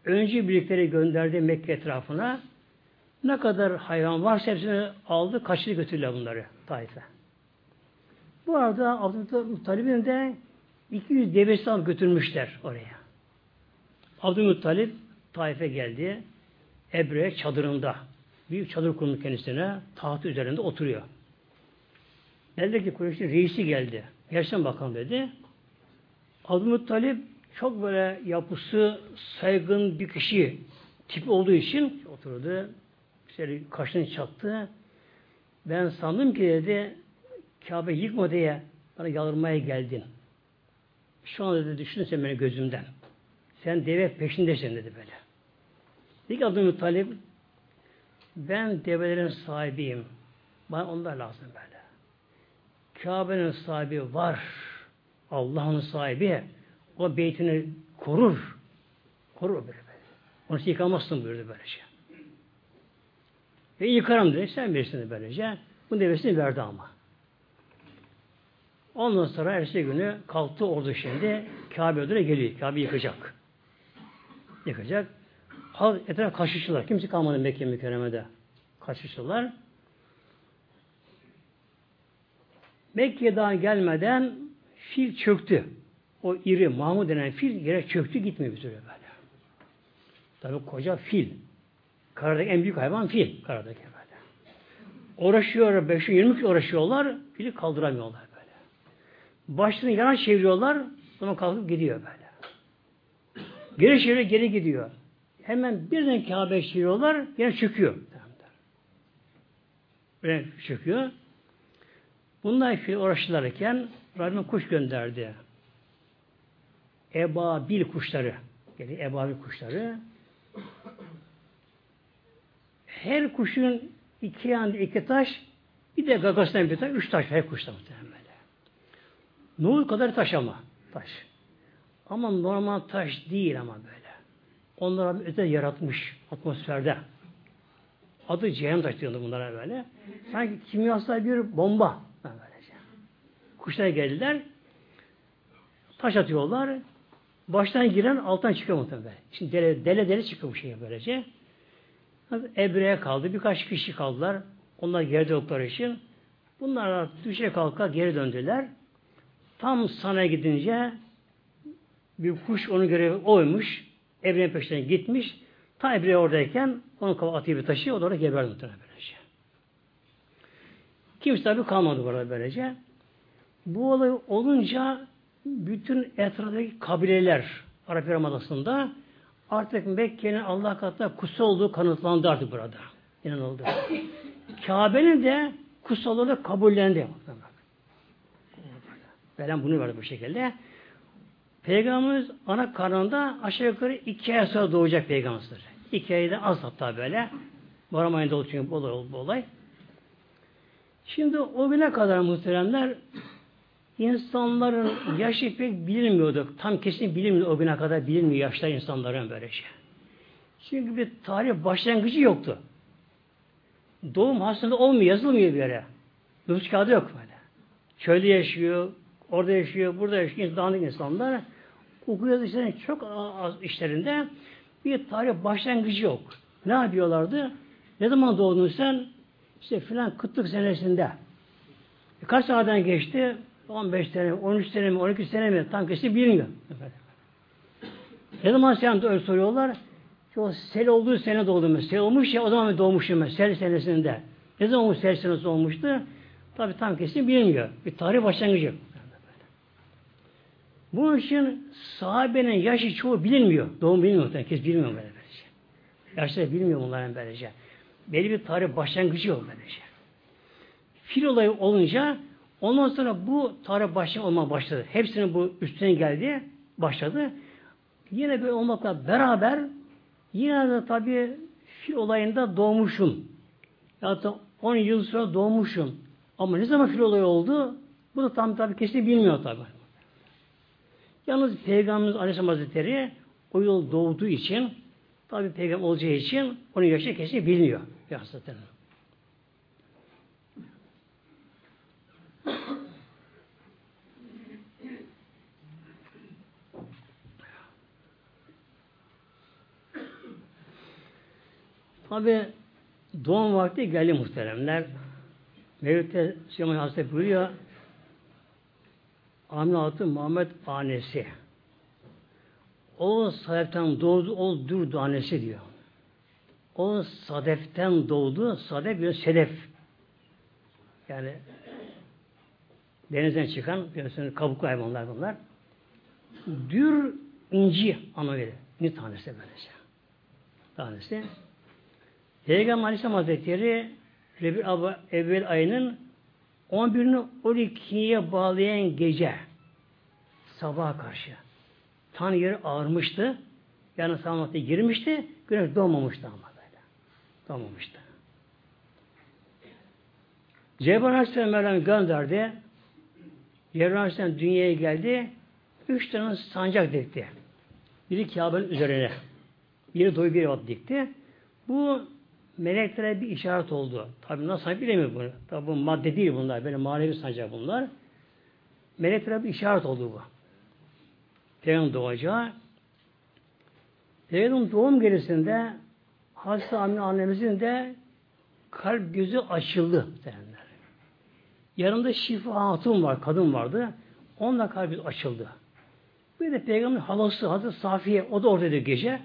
A: Önce birlikleri gönderdi Mekke etrafına. Ne kadar hayvan varsa hepsini aldı, kaçırdı götürdüler bunları Taif'e. Bu arada Abdülmuttalib'in de 200 devesi alıp götürmüşler oraya. Abdülmuttalip Taif'e geldi. Ebre çadırında. Büyük çadır kurmuş kendisine. Taht üzerinde oturuyor. Dedi ki Kureyş'in reisi geldi. Gerçekten bakalım dedi. Abdülmuttalip çok böyle yapısı saygın bir kişi tip olduğu için oturdu. İşte kaşını çattı. Ben sandım ki dedi Kabe yıkma diye bana yalırmaya geldin. Şu anda dedi düşünürsen beni gözümden. Sen deve peşindesin dedi böyle. Dedi ki Abdülmuttalip ben develerin sahibiyim. Bana onlar lazım böyle. Kabe'nin sahibi var. Allah'ın sahibi. O beytini korur. Korur böyle. böyle. Onu yıkamazsın buyurdu böylece. Ve yıkarım dedi. Sen bilirsin böylece. Bu devesini verdi ama. Ondan sonra ertesi günü kalktı ordu şimdi. Kabe ödüne geliyor. Kabe yıkacak. Yıkacak. Halk etraf kaçıştılar. Kimse kalmadı Mekke mükerremede. Kaçıştılar. Mekke'ye daha gelmeden fil çöktü. O iri Mahmud denen fil yere çöktü gitmiyor bir süre böyle. Tabi koca fil. Karadaki en büyük hayvan fil. Karadaki böyle. Uğraşıyor, 5 20 kişi uğraşıyorlar, fili kaldıramıyorlar böyle. Başını yana çeviriyorlar, sonra kalkıp gidiyor böyle. Geri çeviriyor, geri gidiyor. Hemen birden Kabe'ye çeviriyorlar, yine çöküyor. Böyle çöküyor. Bunlar fil uğraşırlarken Rabbim kuş gönderdi. Ebabil kuşları. Yani ebabil kuşları. Her kuşun iki yanında iki taş, bir de gagasından bir taş, üç taş her kuşta muhtemelen. Nur kadar taş ama. Taş. Ama normal taş değil ama böyle. Onlara öte yaratmış atmosferde. Adı cehennem taşı diyordu bunlara böyle. Sanki kimyasal bir bomba. Böylece. Kuşlar geldiler. Taş atıyorlar. Baştan giren alttan çıkıyor muhtemelen. Şimdi dele dele, dele çıkıyor bu şey böylece. Ebre'ye kaldı. Birkaç kişi kaldılar. Onlar geri döndükleri için. Bunlar düşe kalka geri döndüler. Tam sana gidince bir kuş onun görevi oymuş. Ebre'nin peşine gitmiş. Ta Ebre oradayken onun kafa atıyor bir taşı. O da orada geberdi muhtemelen böylece. Kimse tabi kalmadı burada böylece. Bu olay olunca bütün etraftaki kabileler Arap Yarımadası'nda artık Mekke'nin Allah katında kutsal olduğu kanıtlandı artık burada. İnanıldı. Kabe'nin de kutsallığını kabullendi. Veren bunu verdi bu şekilde. Peygamberimiz ana karnında aşağı yukarı iki ay sonra doğacak peygamberimiz. İki ayda az hatta böyle. Muharrem ayında oldu çünkü bu olay. Bu olay. Şimdi o güne kadar muhteremler insanların yaşı pek bilinmiyordu. Tam kesin bilinmiyor o güne kadar bilinmiyor yaşlar insanların böyle şey. Çünkü bir tarih başlangıcı yoktu. Doğum hastalığı olmuyor, yazılmıyor bir yere. Nüfus kağıdı yok böyle. Çölde yaşıyor, orada yaşıyor, burada yaşıyor, dağınık insanlar. Okul yazı çok az işlerinde bir tarih başlangıcı yok. Ne yapıyorlardı? Ne zaman doğdun sen? İşte filan kıtlık senesinde. E kaç seneden geçti? 15 sene, 13 sene mi, 12 sene mi? Tam kesin bilmiyor. Ne zaman sen öyle soruyorlar? O sel olduğu sene doğdum. Sel olmuş ya o zaman doğmuşum. Sel senesinde. Ne zaman bu sel senesi olmuştu? Tabi tam kesin bilmiyor. Bir tarih başlangıcı. Bunun için sahabenin yaşı çoğu bilinmiyor. Doğum bilmiyor. Herkes bilmiyor böyle böylece. Yaşları bilmiyor bunların böylece. Belli bir tarih başlangıcı yok böylece. Fil olayı olunca ondan sonra bu tarih başlangıcı olmaya başladı. Hepsinin bu üstüne geldi, başladı. Yine böyle olmakla beraber yine de tabi fil olayında doğmuşum. Da 10 yıl sonra doğmuşum. Ama ne zaman fil olayı oldu? Bu da tam tabi kesin bilmiyor tabi. Yalnız Peygamberimiz Aleyhisselam Hazretleri o yıl doğduğu için tabi peygamber olacağı için onun yaşı kesin bilmiyor. Gerçekten. Tabi doğum vakti geldi muhteremler. Mevlüt'te Süleyman Hazretleri buyuruyor Amine Hatun Muhammed annesi. O sadeften doğdu, o durdu annesi diyor. O sadeften doğdu, sadef bir sedef. Yani denizden çıkan biliyorsunuz kabuklu hayvanlar bunlar. Dür inci ana verir. Ne tanesi böylece. Tanesi. Peygamber Aleyhisselam Hazretleri Rebi Abba evvel ayının 11'ini 12'ye bağlayan gece sabaha karşı tan yeri ağırmıştı. Yani sağlamakta girmişti. Güneş doğmamıştı ama böyle. Doğmamıştı. Cebrail Aleyhisselam Mevlam gönderdi. Cebrail Aleyhisselam dünyaya geldi. Üç tane sancak dikti. Biri Kabe'nin üzerine. Biri doyu bir vat dikti. Bu meleklere bir işaret oldu. Tabi nasıl bilemiyor bunu. Tabi bu madde değil bunlar. Böyle manevi sancak bunlar. Meleklere bir işaret oldu bu. Peygamber doğacağı. Peygamber doğum gerisinde Hazreti Amine annemizin de kalp gözü açıldı derler. Yanında Şifa Hatun var, kadın vardı. Onunla kalbi açıldı. Bir de Peygamberin halası Hazreti Safiye, o da oradaydı gece.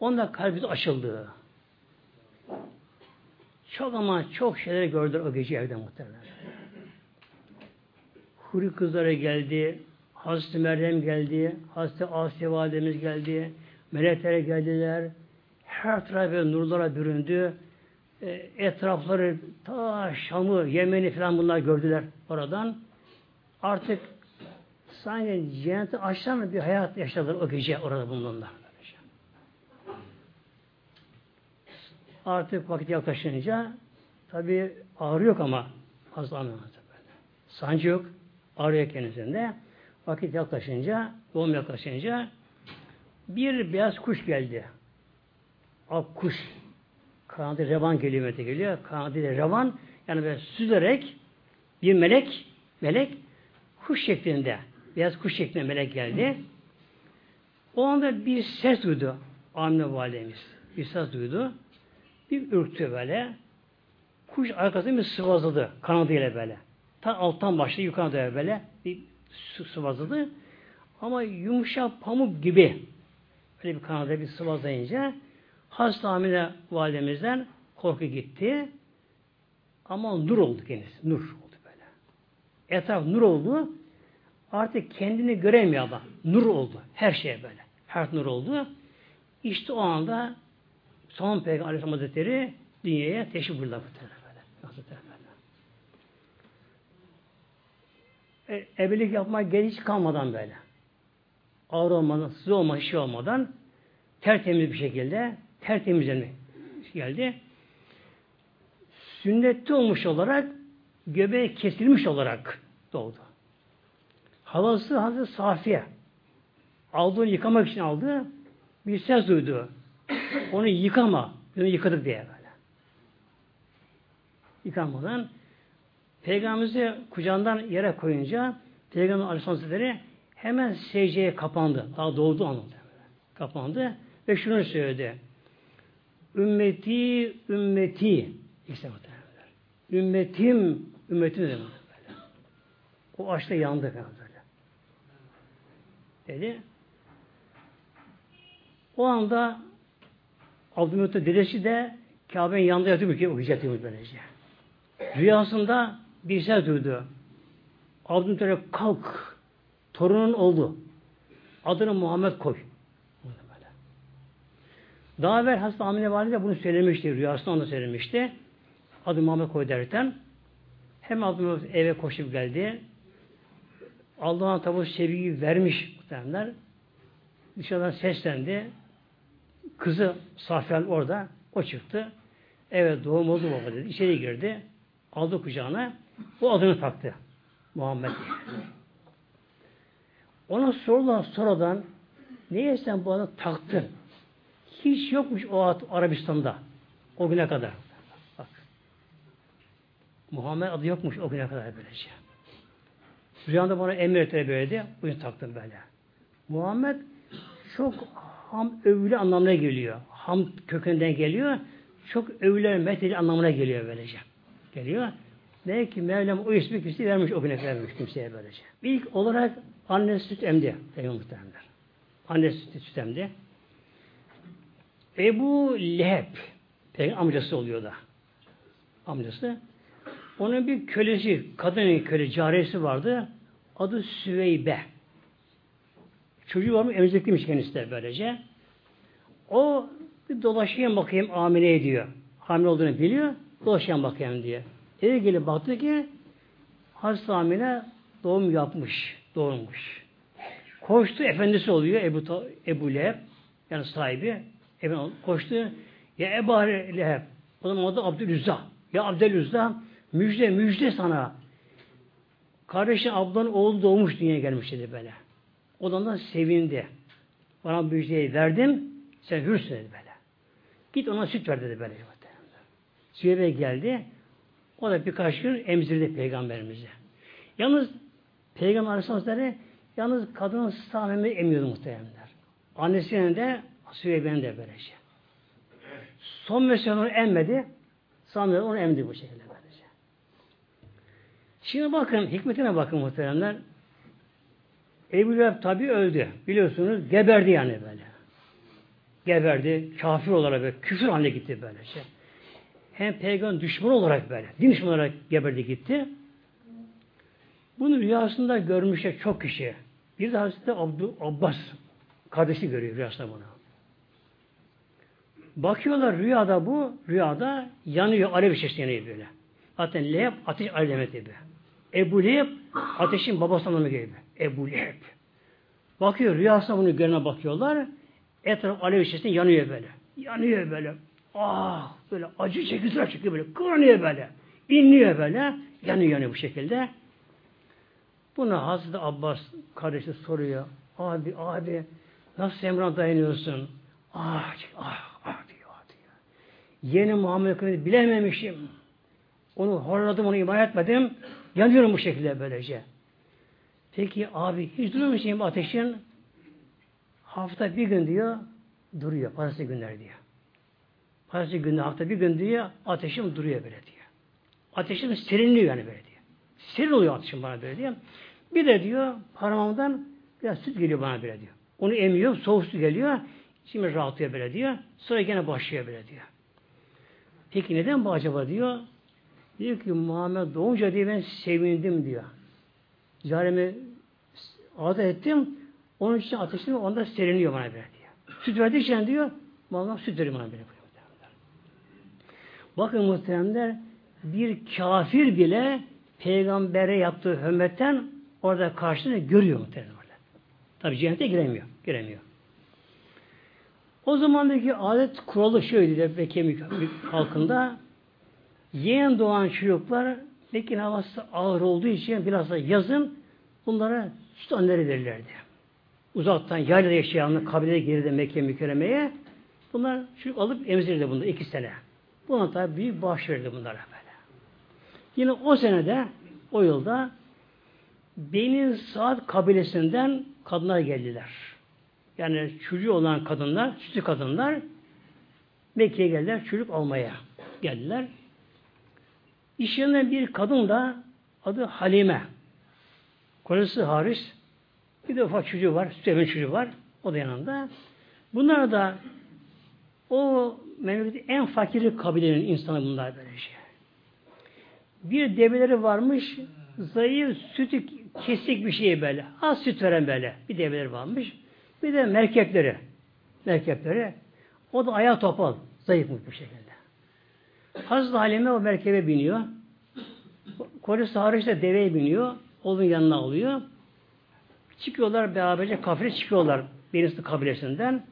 A: Onunla kalbi açıldı. Çok ama çok şeyler gördüler o gece evde muhtemelen. Huri kızları geldi, Hazreti Meryem geldi, Hazreti Asiye validemiz geldi, melekler geldiler. Her tarafı nurlara büründü. E, etrafları ta Şam'ı, Yemen'i falan bunlar gördüler oradan. Artık sanki cenneti aşan bir hayat yaşadılar o gece orada bulundular. Artık vakit yaklaşınca tabi ağrı yok ama anlamaz. Sancı yok. Ağrıyor kendisinde. Vakit yaklaşınca, doğum yaklaşınca bir beyaz kuş geldi. Ak kuş. Kanadı revan geliyor geliyor. Kanadı revan yani böyle süzerek bir melek melek kuş şeklinde beyaz kuş şeklinde melek geldi. O anda bir ses duydu Amine validemiz. Bir ses duydu. Bir ürktü böyle. Kuş arkasında bir sıvazladı kanadıyla böyle. Ta alttan başladı yukarı böyle bir sıvazladı. Ama yumuşak pamuk gibi böyle bir kanada bir sıvazlayınca hasta hamile validemizden korku gitti. Ama nur oldu kendisi. Nur oldu böyle. Etraf nur oldu. Artık kendini göremiyor adam. Nur oldu. Her şey böyle. Her nur oldu. İşte o anda son Peygamber Aleyhisselam Hazretleri dünyaya teşrif buyurdular. E, evlilik yapmak geniş kalmadan böyle. Ağır olmadan, sızı olmadan, şey olmadan tertemiz bir şekilde tertemizlenme geldi. Sünnetli olmuş olarak göbeği kesilmiş olarak doğdu. Halası Hazreti Safiye. Aldığını yıkamak için aldı. Bir ses duydu. Onu yıkama. Onu yıkadık diye böyle. Yıkanmadan Peygamberimizi kucağından yere koyunca Peygamber Aleyhisselatü hemen secdeye kapandı. Daha doğdu anladı. Kapandı ve şunu söyledi. Ümmeti, ümmeti. İşte Ümmetim, ümmetim dedi. O açta yandı böyle. Dedi. O anda Abdülmuttalip dedesi de Kabe'nin yanında yatıyor ki okuyacak böylece. Rüyasında bir ses duydu. Abdülmuttalip kalk. Torunun oldu. Adını Muhammed koy. Daha evvel Hazreti Amine Valide bunu söylemişti. Rüyasında onu söylemişti. Adı Muhammed koy derken hem Abdülmuttalip eve koşup geldi. Allah'ın tabi sevgiyi vermiş muhtemelenler. Dışarıdan seslendi. Kızı Safiyen orada. O çıktı. Evet doğum oldu baba dedi. İçeri girdi. Aldı kucağına. O adını taktı. Muhammed. Ona sorulan sonradan niye sen bu adı taktın? Hiç yokmuş o ad Arabistan'da. O güne kadar. Bak. Muhammed adı yokmuş o güne kadar böylece. Rüyamda bana emretleri böyleydi. Bunu taktım böyle. Muhammed çok ham övülü anlamına geliyor. Ham kökünden geliyor. Çok övülen methedi anlamına geliyor böylece. Geliyor. Ne ki Mevlam o ismi kimseye vermiş, o güne vermiş kimseye böylece. İlk olarak anne süt emdi. Peygamber muhtemelenler. Anne süt, süt emdi. Ebu Leheb Peygamber amcası oluyor da. Amcası. Onun bir kölesi, kadın köle, cariyesi vardı. Adı Süveybe. Çocuğu var mı? Emzikliymiş kendisi de böylece. O bir dolaşayım bakayım amine ediyor. Hamile olduğunu biliyor. Dolaşayım bakayım diye. Eve gelip baktı ki Hazreti Amine doğum yapmış. Doğurmuş. Koştu efendisi oluyor Ebu, Ebu Leheb. Yani sahibi. Efendim, koştu. Ya Ebu Leheb. O zaman adı Abdülüzza. Ya Abdülüzza müjde müjde sana. Kardeşin ablanın oğlu doğmuş dünyaya gelmiş dedi böyle. O da sevindi. Bana müjdeyi verdim. Sen hürsün dedi böyle. Git ona süt ver dedi böyle. Süheybe geldi. O da birkaç gün emzirdi peygamberimizi. Yalnız Peygamber Aleyhisselatü yalnız kadının sağlamını emiyordu muhtemelenler. Annesinin de Süheybe'nin de böylece. Son mesele onu emmedi. Sağlamını onu emdi bu şekilde böylece. Şimdi bakın, hikmetine bakın muhteremler. Ebu Leheb tabi öldü. Biliyorsunuz geberdi yani böyle. Geberdi. Kafir olarak böyle. Küfür haline gitti böyle şey. Hem peygamber düşman olarak böyle. Din düşmanı olarak geberdi gitti. Bunu rüyasında görmüşler çok kişi. Bir de Hazreti Abdü Abbas kardeşi görüyor rüyasında bunu. Bakıyorlar rüyada bu, rüyada yanıyor, alev içerisinde yanıyor böyle. Zaten Leheb ateş alev gibi. Ebu Leheb ateşin babası anlamı gibi. Ebu Leheb. Bakıyor rüyasına bunu görene bakıyorlar. Etraf alev içerisinde yanıyor böyle. Yanıyor böyle. Ah böyle acı çekiciler çıkıyor böyle. Kıvranıyor böyle. İnliyor böyle. Yanıyor yanıyor bu şekilde. Buna Hazreti Abbas kardeşi soruyor. Abi abi nasıl Emrah dayanıyorsun? Ah ah ah diyor. Ah diyor. Yeni Muhammed bilememişim. Onu horladım, onu iman etmedim. Yanıyorum bu şekilde böylece. Peki abi hiç duruyor musun ateşin? Hafta bir gün diyor duruyor. Pazartesi günler diyor. Pazartesi günü hafta bir gün diyor ateşim duruyor böyle diyor. Ateşim serinliyor yani böyle diyor. Serin oluyor ateşim bana böyle diyor. Bir de diyor parmağımdan biraz süt geliyor bana böyle diyor. Onu emiyor, soğuk su geliyor. Şimdi rahatlıyor böyle diyor. Sonra gene başlıyor böyle diyor. Peki neden bu acaba diyor? Diyor ki Muhammed doğunca diye ben sevindim diyor. Caremi adet ettim. Onun için ateşim onda seriniyor bana böyle diyor. Süt verdiği için diyor Muhammed süt veriyor bana böyle. Bakın muhteremler bir kafir bile peygambere yaptığı hürmetten orada karşılığını görüyor muhteremler. Tabi cennete giremiyor. Giremiyor. O zamandaki adet kuralı şöyle de Bekke halkında yeğen doğan çocuklar Mekke'nin havası ağır olduğu için biraz da yazın bunlara süt anneleri verirlerdi. Uzaktan yaylada yaşayanlar kabile geride Mekke mükerremeye bunlar çocuk alıp emzirdi bunda iki sene. Buna tabi büyük bağış verdi bunlara böyle. Yine o senede o yılda Benin Saat kabilesinden kadınlar geldiler. Yani çocuğu olan kadınlar, sütü kadınlar Mekke'ye geldiler çocuk almaya geldiler. İş bir kadın da adı Halime. Kocası Haris. Bir de ufak çocuğu var. Süt çocuğu var. O da yanında. Bunlar da o memleketin en fakiri kabilenin insanı bunlar böyle şey. Bir develeri varmış zayıf sütü kesik bir şey böyle. Az süt veren böyle. Bir develeri varmış. Bir de merkepleri. Merkepleri. O da ayağı topal. Zayıfmış bu şekilde. Hazreti Halime o merkebe biniyor. Kocası hariç de deveye biniyor. Oğlun yanına alıyor. Çıkıyorlar beraberce kafire çıkıyorlar. Birisi kabilesinden.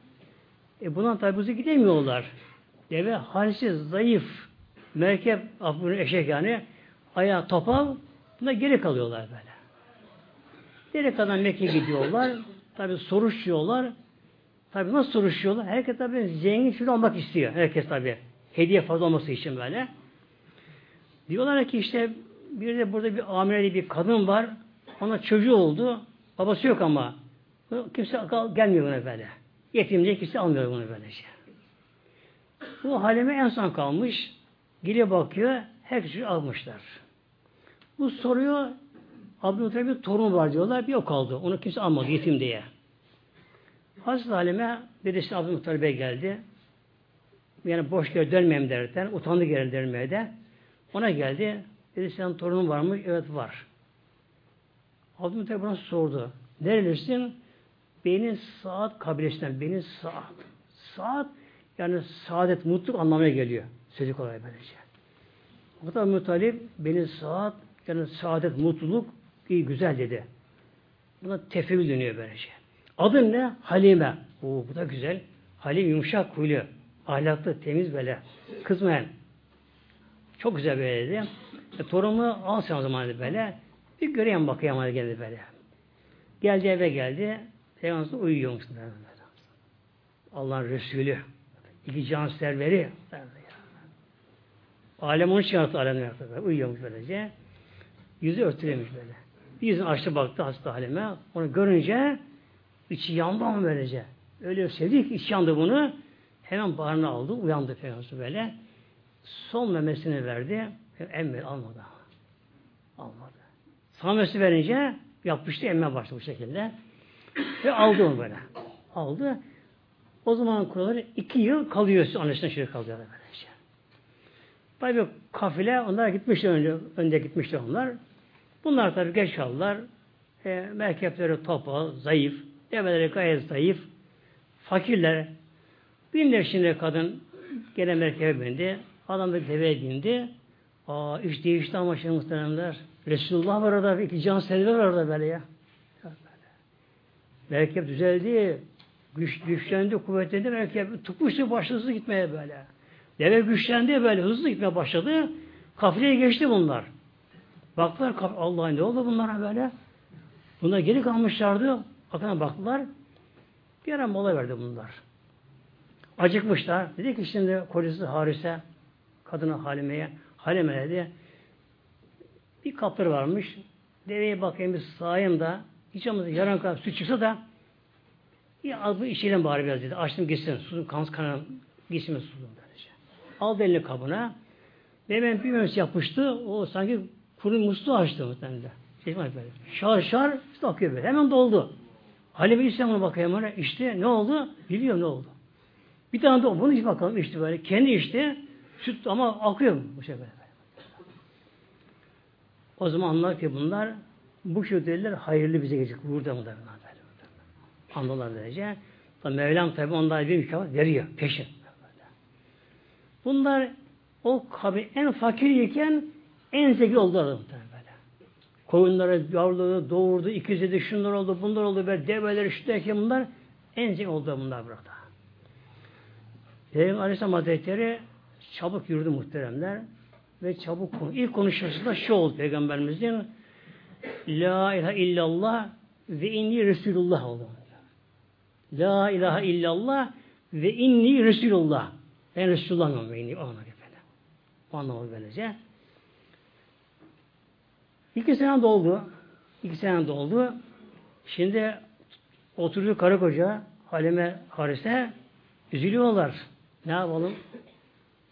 A: E buna tabi buzu gidemiyorlar. Deve halsiz, zayıf, merkep, eşek yani ayağı topal buna geri kalıyorlar böyle. Geri kalan Mekke'ye gidiyorlar. Tabi soruşuyorlar. Tabi nasıl soruşuyorlar? Herkes tabi zengin şunu olmak istiyor. Herkes tabi. Hediye fazla olması için böyle. Diyorlar ki işte bir de burada bir amireli bir kadın var. Ona çocuğu oldu. Babası yok ama. Kimse gelmiyor buna böyle. Yetimliğe kimse almıyor bunu böylece. Şey. Bu halime en son kalmış. Gile bakıyor. Herkes almışlar. Bu soruyor Abdülmuttalip bir torun var diyorlar. Bir o kaldı. Onu kimse almadı yetim diye. Hazreti Halime birisi Abdülmuttalip'e geldi. Yani boş geri dönmeyeyim derken utandı geri dönmeye de. Ona geldi. Dedi senin torunun var mı? Evet var. Abdülmuttalip bana sordu. Nerelisin? Benim saat kabilesinden. Benim saat. Saat yani saadet, mutluluk anlamına geliyor. Sözlük olarak böylece. Mutalip benim saat yani saadet, mutluluk iyi güzel dedi. Buna tefekkür dönüyor böylece. Adın ne? Halime. Oo, bu da güzel. Halim yumuşak huylu. Ahlaklı, temiz böyle. Kızmayan. Çok güzel böyle dedi. E, torunumu al o zaman dedi böyle. Bir göreyim bakayım hadi geldi böyle. Geldi eve geldi. Peygamber uyuyormuş. Allah'ın Resulü. İki can serveri. Alem onu çıkarttı alem yarattı. Uyuyormuş böylece. Yüzü örtülemiş böyle. Bir yüzünü açtı baktı hasta halime. Onu görünce içi yandı ama böylece. Öyle sevdi ki içi yandı bunu. Hemen bağrına aldı. Uyandı Peygamber böyle. Son memesini verdi. Emmedi. Almadı. Almadı. Sağ memesi verince yapmıştı. Emme başladı bu şekilde. Ve aldı onu böyle. Aldı. O zaman kuralları iki yıl kalıyor. Annesine şöyle kalıyor böylece. Tabi kafile onlar gitmişler önce, önde gitmişler onlar. Bunlar tabi geç kaldılar. E, merkepleri topal, zayıf. Develeri gayet zayıf. Fakirler. Binler şimdi kadın gene merkebe bindi. Adam da deveye bindi. Aa iş değişti ama şimdi muhteremler. Resulullah var orada. iki can server var orada böyle ya. Merkep düzeldi. Güç, güçlendi, kuvvetlendi. Merkep tutmuştu başladı gitmeye böyle. Deve güçlendi böyle hızlı gitmeye başladı. Kafileye geçti bunlar. Baktılar Allah'ın ne oldu bunlara böyle? Bunlar geri kalmışlardı. Bakana baktılar. Bir ara mola verdi bunlar. Acıkmışlar. Dedi ki şimdi kocası Haris'e kadına Halime'ye Halime dedi bir kapları varmış. Deveye bakayım bir sağayım da olmazsa yarım kadar su çıksa da ya az bu içelim bari biraz dedi. Açtım gitsin. Suzun kan kanan gitsin suzun böylece. Aldı elini kabına. Hemen bir memesi yapıştı. O sanki kuru musluğu açtı muhtemelen. Şey böyle. Şar şar işte akıyor böyle. Hemen doldu. Halime İslam ona bakayım öyle. İşte ne oldu? Biliyor ne oldu. Bir tane de bunu iç bakalım işte böyle. Kendi işte süt ama akıyor bu şey böyle. O zaman anlar ki bunlar bu şekildeler hayırlı bize gelecek. Burada mı da. Anlarlar böylece. Mevlam tabi onlara bir mükafat veriyor. Peşin. Bunlar o kabi en fakir iken en zeki oldular muhtemelen böyle. Koyunları, yavruları doğurdu, ikizledi, şunlar oldu, bunlar oldu, böyle develeri, şu derken bunlar en zeki oldu bunlar burada. Peygamber Aleyhisselam Hazretleri çabuk yürüdü muhteremler. ve çabuk konuş. İlk konuşması da şu oldu Peygamberimizin La ilahe illallah ve inni Resulullah oldu. La ilahe illallah ve inni Resulullah. Ben Resulullah olmayı o anlamda efendim. O anlamda böylece. İki sene doldu. İki sene doldu. Şimdi oturuyor karı koca Halime Haris'e üzülüyorlar. Ne yapalım?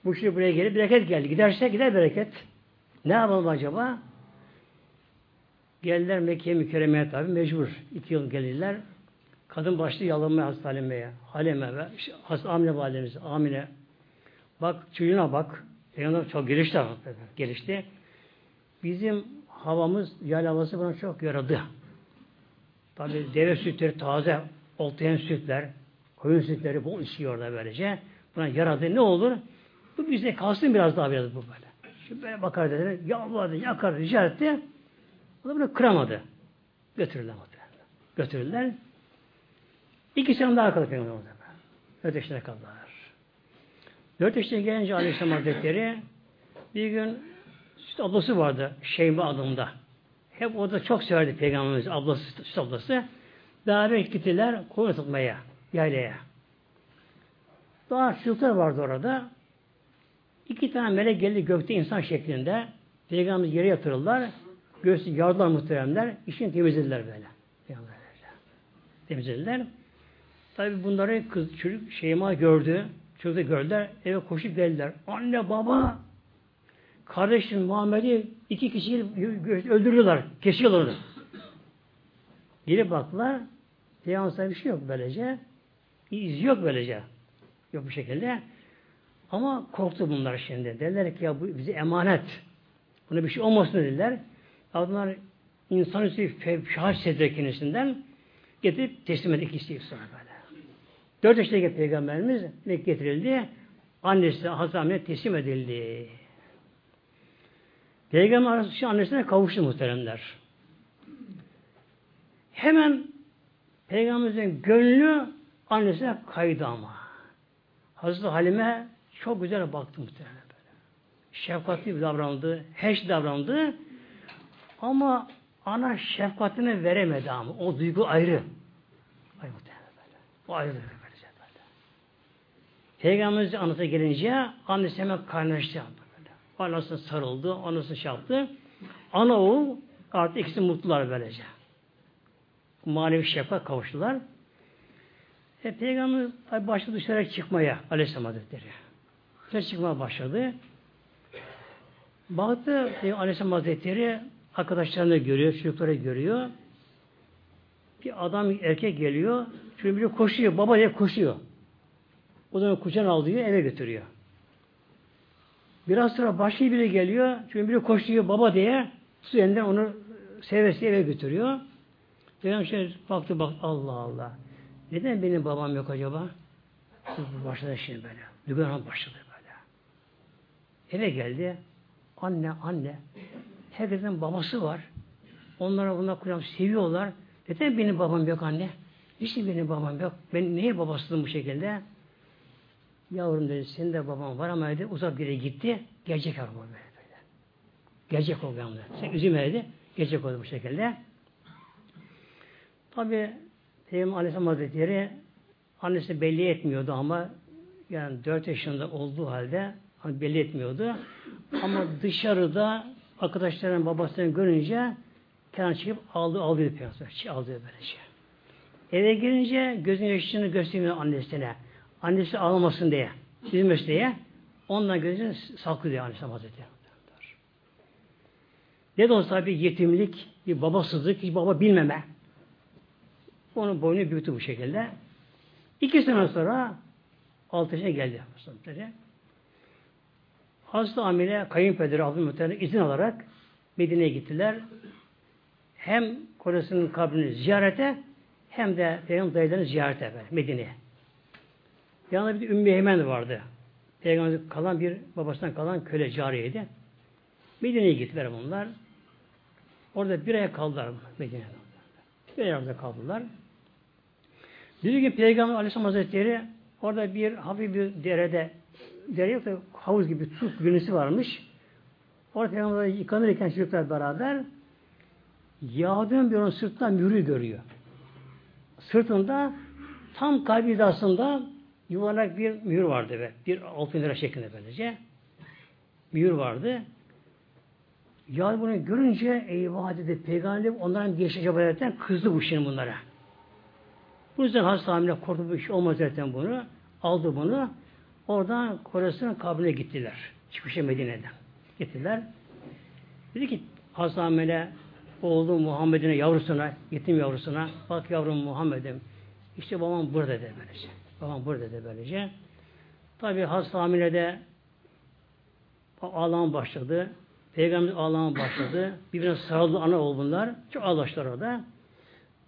A: Bu şey buraya gelip bereket geldi. Giderse gider bereket. Ne yapalım acaba? Geldiler Mekke'ye mükerremeye tabi mecbur. İki yıl gelirler. Kadın başlı yalanmaya Hazreti Halime'ye. Halime ve Hazreti Amine validemiz. Amine. Bak çocuğuna bak. Peygamber çok gelişti. Gelişti. Bizim havamız, yayla havası bana çok yaradı. Tabi deve sütleri taze, oltayan sütler, koyun sütleri bol içiyor da böylece. Buna yaradı. Ne olur? Bu bize kalsın biraz daha biraz bu böyle. Şimdi böyle bakar dedi. Yalvardı, yakar, rica etti. O da bunu kıramadı. Götürürler. Götürürler. İki sene daha kaldı Peygamber orada. Dört yaşına kaldılar. Dört yaşına gelince Aleyhisselam Hazretleri bir gün süt ablası vardı Şeyma adında. Hep orada çok severdi Peygamberimiz ablası, süt ablası. Beraber gittiler koyun tutmaya, yaylaya. Daha çocuklar vardı orada. İki tane melek geldi gökte insan şeklinde. Peygamberimiz yere yatırırlar. Göğsü yardılar muhteremler. İşini temizlediler böyle. Temizlediler. Tabi bunları kız çocuk Şeyma gördü. Çocuk gördüler. Eve koşup geldiler. Anne baba kardeşim Muhammed'i iki kişi öldürüyorlar. Kesiyorlar. Geri baktılar. Peygamber bir şey yok böylece. İz yok böylece. Yok bu şekilde. Ama korktu bunlar şimdi. Dediler ki ya bu bize emanet. Buna bir şey olmasın dediler. Adamlar insanüstü şahit sedre kendisinden getirip teslim edip ikisi sonra böyle. Dört yaşındaki peygamberimiz getirildi. Annesi Hazreti teslim edildi. Peygamber arası annesine kavuştu muhteremler. Hemen Peygamberimizin gönlü annesine kaydı ama. Hazreti Halime çok güzel baktı muhtemelen böyle. Şefkatli davrandı, heş davrandı. Ama ana şefkatini veremedi ama. O duygu ayrı. Ayrı muhtemelen böyle. O ayrı böyle. böyle. Peygamberimiz anası gelince annesi hemen kaynaştı. Anasına sarıldı, anasını şey yaptı. Ana oğul artık ikisi mutlular böylece. Manevi şefkat kavuştular. E, Peygamber başladı dışarı çıkmaya Aleyhisselam Hazretleri. Dışarı çıkmaya başladı. Baktı Peygamber Aleyhisselam Hazretleri arkadaşlarını görüyor, çocukları görüyor. Bir adam erkek geliyor. Çünkü biri koşuyor. Baba diye koşuyor. O zaman kucağına alıyor, eve götürüyor. Biraz sonra başka biri geliyor. Çünkü biri koşuyor baba diye su elinden onu sevesi eve götürüyor. Peygamber şöyle baktı bak Allah Allah. Neden benim babam yok acaba? Başladı şimdi böyle. Dügan başladı. Eve geldi. Anne, anne. Herkesin babası var. Onlara bunlar kucağım seviyorlar. Neden benim babam yok anne? Niçin benim babam yok? Ben niye babasızım bu şekilde? Yavrum dedi, senin de baban var ama dedi, uzak bir yere gitti. Gelecek yavrum böyle böyle. Gelecek o gamle. Sen üzülme dedi. Gelecek oldu bu şekilde. Tabi Peygamber Aleyhisselam Hazretleri annesi belli etmiyordu ama yani dört yaşında olduğu halde belli etmiyordu. Ama dışarıda arkadaşların babasını görünce kenar çıkıp aldı, aldı peygamber. Aldı böylece. Eve girince gözün yaşını gösteriyor annesine. Annesi ağlamasın diye. Üzülmesin diye. Ondan gözünü saklıyor Aleyhisselam Hazretleri. Ne de olsa bir yetimlik, bir babasızlık, bir baba bilmeme. Onun boynu büyüttü bu şekilde. İki sene sonra altı yaşına geldi. Hazreti Amine kayınpederi Abdülmuttalip izin alarak Medine'ye gittiler. Hem kocasının kabrini ziyarete hem de Peygamber dayılarını ziyarete Medine'ye. Yanında bir de Ümmü Eymen vardı. Peygamberin kalan bir babasından kalan köle cariyeydi. Medine'ye gittiler bunlar. Orada bir ay kaldılar Medine'de. Bir ay kaldılar. Bir gün Peygamber Aleyhisselam Hazretleri orada bir hafif bir derede dere havuz gibi su günüsü varmış. Orada Peygamber yıkanırken çocuklar beraber Yahudi'nin bir onun sırtından mührü görüyor. Sırtında tam kalbi hizasında yuvarlak bir mühür vardı ve bir altın lira şeklinde böylece mühür vardı. Yahudi bunu görünce eyvah dedi peygamber onların geçiş ederken kızdı bu şimdi bunlara. Bu yüzden hasta hamile korktu bir şey olmaz zaten bunu. Aldı bunu. Oradan Kore'sinin kabrine gittiler. Çıkmışa Medine'den. Gittiler. Dedi ki hasta hamile oğlu Muhammed'ine yavrusuna, yetim yavrusuna bak yavrum Muhammed'im işte babam burada dedi böylece. Babam burada dedi böylece. Tabi hasta hamilede ağlama başladı. Peygamber ağlama başladı. Birbirine sarıldı ana oğul bunlar. Çok ağlaştılar orada.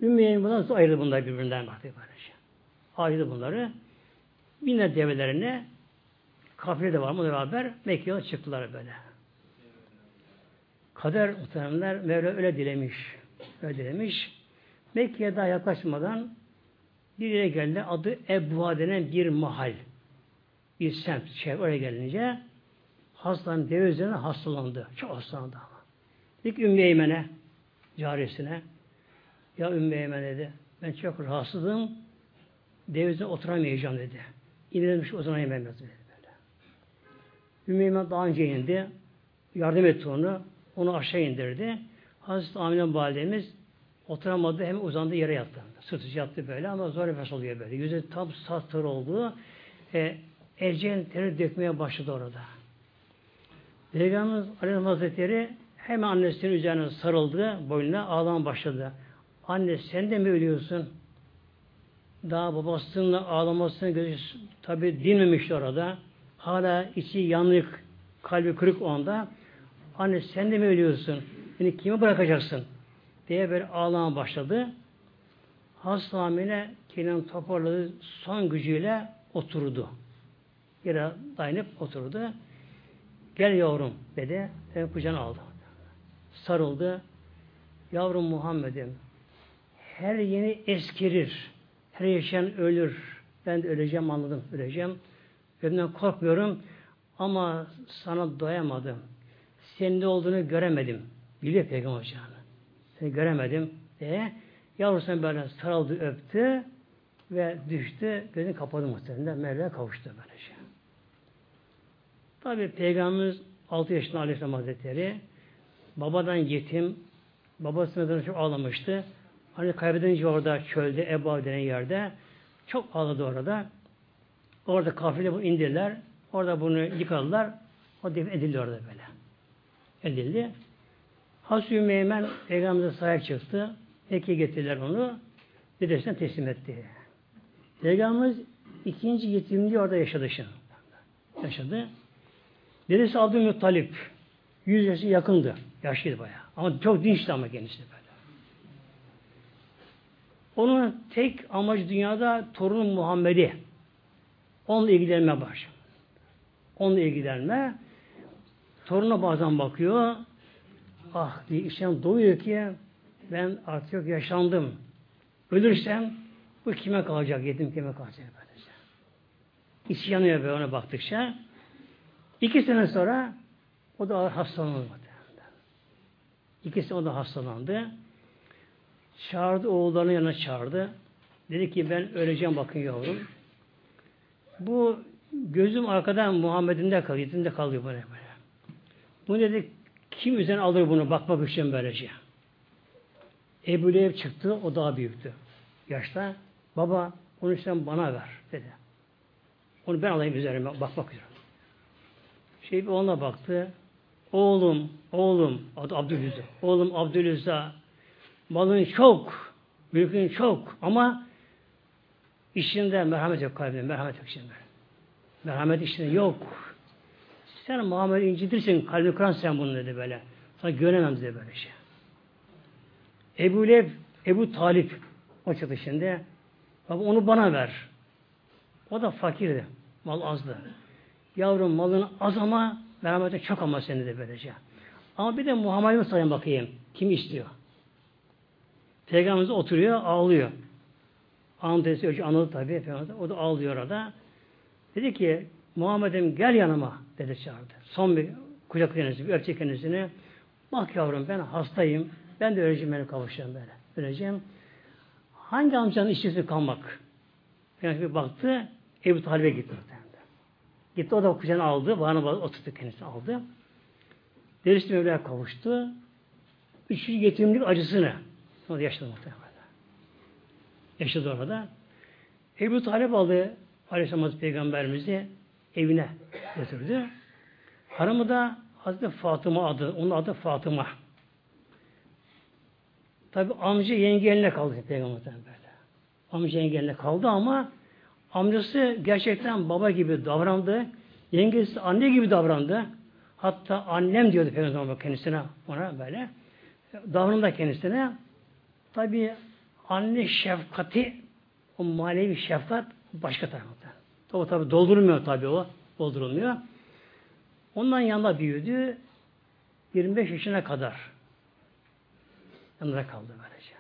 A: Ümmüye'nin bundan ayrıldı bunlar birbirinden baktık böylece. Ayrıldı bunları. Binler develerine kafile de var mı beraber Mekke'ye çıktılar böyle. Kader muhteremler Mevla öyle dilemiş. Öyle dilemiş. Mekke'ye daha yaklaşmadan bir yere geldi. Adı Ebuha denen bir mahal. Bir semt. Şey, oraya gelince hastanın deve üzerine hastalandı. Çok hastalandı ama. İlk Ümmü Eymen'e carisine ya Ümmü Eymen dedi ben çok rahatsızım deve oturamayacağım dedi. İndirmiş o zaman dedi. Böyle. Ümmü daha önce indi. Yardım etti onu. Onu aşağı indirdi. Hazreti Amine validemiz oturamadı hem uzandı yere yattı. Sırtı yattı böyle ama zor nefes oluyor böyle. Yüzü tam satır oldu. E, Ece'nin teri dökmeye başladı orada. Peygamberimiz Aleyhisselam Hazretleri hemen annesinin üzerine sarıldı, boynuna ağlama başladı. Anne sen de mi ölüyorsun? Daha babasının ağlamasını gözü tabi dinmemişti orada. Hala içi yanık, kalbi kırık onda. Anne sen de mi ölüyorsun? Beni kime bırakacaksın? diye böyle ağlama başladı. Hasta hamile kendini toparladı. Son gücüyle oturdu. Yere dayanıp oturdu. Gel yavrum dedi. Ben kucağına aldı. Sarıldı. Yavrum Muhammed'im her yeni eskirir. Her yaşayan ölür. Ben de öleceğim anladım. Öleceğim. Ölümden korkmuyorum. Ama sana doyamadım. Senin ne olduğunu göremedim. Biliyor Peygamber Hoca'nı. Seni göremedim diye. Yavrusuna böyle sarıldı, öptü ve düştü. Gözünü kapadı muhtemelen. Mevla'ya kavuştu böylece. Tabi Peygamberimiz 6 yaşında Aleyhisselam Hazretleri babadan yetim babasına çok ağlamıştı. Hani kaybedince orada çölde Ebu denen yerde çok ağladı orada. Orada kafile bu indirdiler. Orada bunu yıkadılar. O defin edildi orada böyle. Edildi. Hasü Meymen Peygamber'e sahip çıktı. Peki getirdiler onu. Dedesine teslim etti. Peygamberimiz ikinci yetimliği orada yaşadı şimdi. Yaşadı. Dedesi Abdülmuttalip. Yüz yaşı yakındı. Yaşlıydı bayağı. Ama çok dinçti ama kendisi böyle. Onun tek amacı dünyada torunun Muhammed'i. Onunla ilgilenme var. Onunla ilgilenme. Toruna bazen bakıyor. Ah diye içten doyuyor ki ben artık yok yaşandım. Ölürsem bu kime kalacak? Yetim kime kalacak? Böylece. İçi yanıyor böyle ona baktıkça. İki sene sonra o da hastalandı. İkisi o da hastalandı. Çağırdı oğullarını yanına çağırdı. Dedi ki ben öleceğim bakın yavrum. Bu gözüm arkadan Muhammed'inde kalıyor, yetimde kalıyor böyle böyle. Bu dedi kim üzerine alır bunu bakmak için böylece. Ebu Leheb çıktı, o daha büyüktü. Yaşta. Baba onu sen bana ver dedi. Onu ben alayım üzerime bakmak üzere. Şey bir ona baktı. Oğlum, oğlum, adı Abdülüzza. Oğlum Abdülüzza, malın çok, mülkün çok ama işinde merhamet yok kalbinde, merhamet yok işinde. Merhamet işinde yok. Sen Muhammed'i incitirsin, kalbini kıran sen bunu dedi böyle. Sana göremem dedi böyle şey. Ebu Lev, Ebu Talip o çıktı şimdi. Baba onu bana ver. O da fakirdi. Mal azdı. Yavrum malın az ama merhametin çok ama seni de böylece. Ama bir de Muhammed'e sayın bakayım. Kim istiyor? Peygamberimiz oturuyor, ağlıyor. Anadolu'su ölçü anladı tabi. O da ağlıyor orada. Dedi ki Muhammed'im gel yanıma dedi çağırdı. Son bir Kucak kendisini, öpecek kendisini. Bak yavrum ben hastayım. Ben de öleceğim, beni kavuşacağım böyle. Öleceğim. Hangi amcanın işçisi kalmak? Yani bir baktı, Ebu Talib'e gitti. Gitti o da kucağına aldı, bana oturttu kendisi aldı. Derisi Mevla'ya kavuştu. Üçüncü yetimlik acısını sonra yaşadı muhtemelen. Yaşadı orada. Ebu Talib aldı Aleyhisselam Hazreti Peygamberimizi evine götürdü. Hanımı da Hazreti Fatıma adı. Onun adı Fatıma. Tabi amca yenge kaldı Peygamber'den böyle. Amca yenge kaldı ama amcası gerçekten baba gibi davrandı. Yengesi anne gibi davrandı. Hatta annem diyordu Peygamber kendisine ona böyle. Davrandı kendisine. Tabi anne şefkati o manevi şefkat başka tarafta. Tabi tabi doldurulmuyor tabi o. Doldurulmuyor. Ondan yanında büyüdü. 25 yaşına kadar. Yanında kaldı böylece.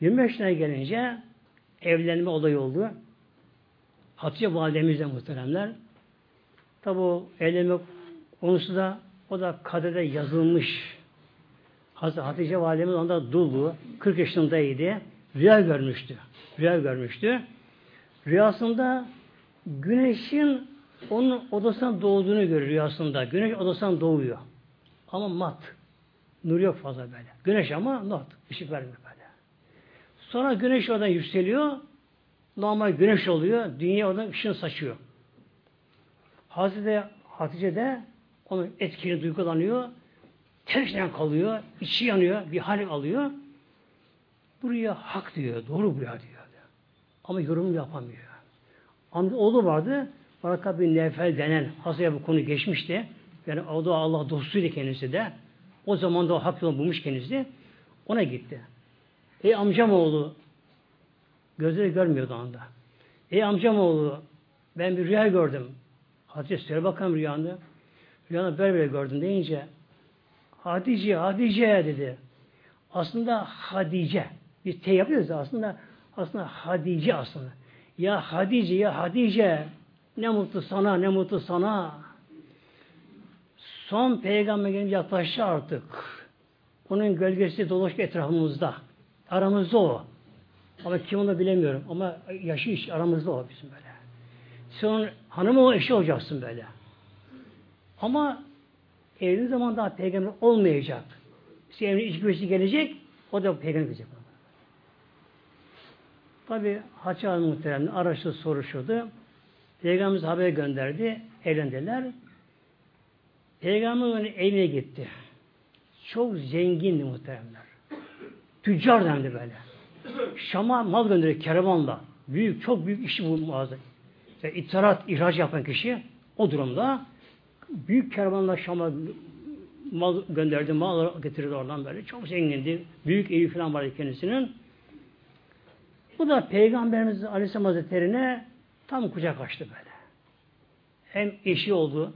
A: 25 yaşına gelince evlenme olayı oldu. Hatice validemizle muhteremler. Tabi o evlenme konusu da o da kaderde yazılmış. Hatice validemiz onda duldu. 40 yaşındaydı. Rüya görmüştü. Rüya görmüştü. Rüyasında güneşin onun odasından doğduğunu görüyor rüyasında. Güneş odasından doğuyor. Ama mat. Nur yok fazla böyle. Güneş ama not. Işık vermiyor böyle. Sonra güneş oradan yükseliyor. Normal güneş oluyor. Dünya oradan ışın saçıyor. Hazreti Hatice de onun etkili duygulanıyor. Tersinden kalıyor. içi yanıyor. Bir hal alıyor. Buraya hak diyor. Doğru buraya diyor. Ama yorum yapamıyor. Amca oğlu vardı. Baraka bin Nefel denen Hazreti bu konu geçmişti. Yani o da Allah dostuydu kendisi de. O zaman da o hak yolunu bulmuş kendisi. Ona gitti. Ey amcam oğlu gözleri görmüyordu anda. Ey amcam oğlu ben bir rüya gördüm. Hatice söyle bakalım rüyanı. Rüyanı böyle böyle gördüm deyince Hatice, Hatice dedi. Aslında Hadice. Biz T yapıyoruz aslında aslında Hadice aslında. Ya Hadice ya Hadice ne mutlu sana ne mutlu sana. Son peygamber gelip yaklaştı artık. Onun gölgesi dolaşık etrafımızda. Aramızda o. Ama kim onu bilemiyorum. Ama yaşı iş aramızda o bizim böyle. Sen onun hanımı o eşi olacaksın böyle. Ama evli zaman daha peygamber olmayacak. İşte evli iç birisi gelecek, o da peygamber gelecek. Tabi Hacı Hanım muhteremde araçta soruşurdu. Peygamberimiz haber gönderdi. Evlendiler. Peygamber evine gitti. Çok zengindi muhteremler. Tüccar dendi böyle. Şam'a mal gönderiyor kervanla. Büyük, çok büyük işi bu mağaza. İşte ithalat, ihraç yapan kişi o durumda büyük kervanla Şam'a mal gönderdi, mal getirdi oradan böyle. Çok zengindi. Büyük evi falan vardı kendisinin. Bu da Peygamberimiz Aleyhisselam Hazretleri'ne tam kucak açtı böyle. Hem eşi oldu,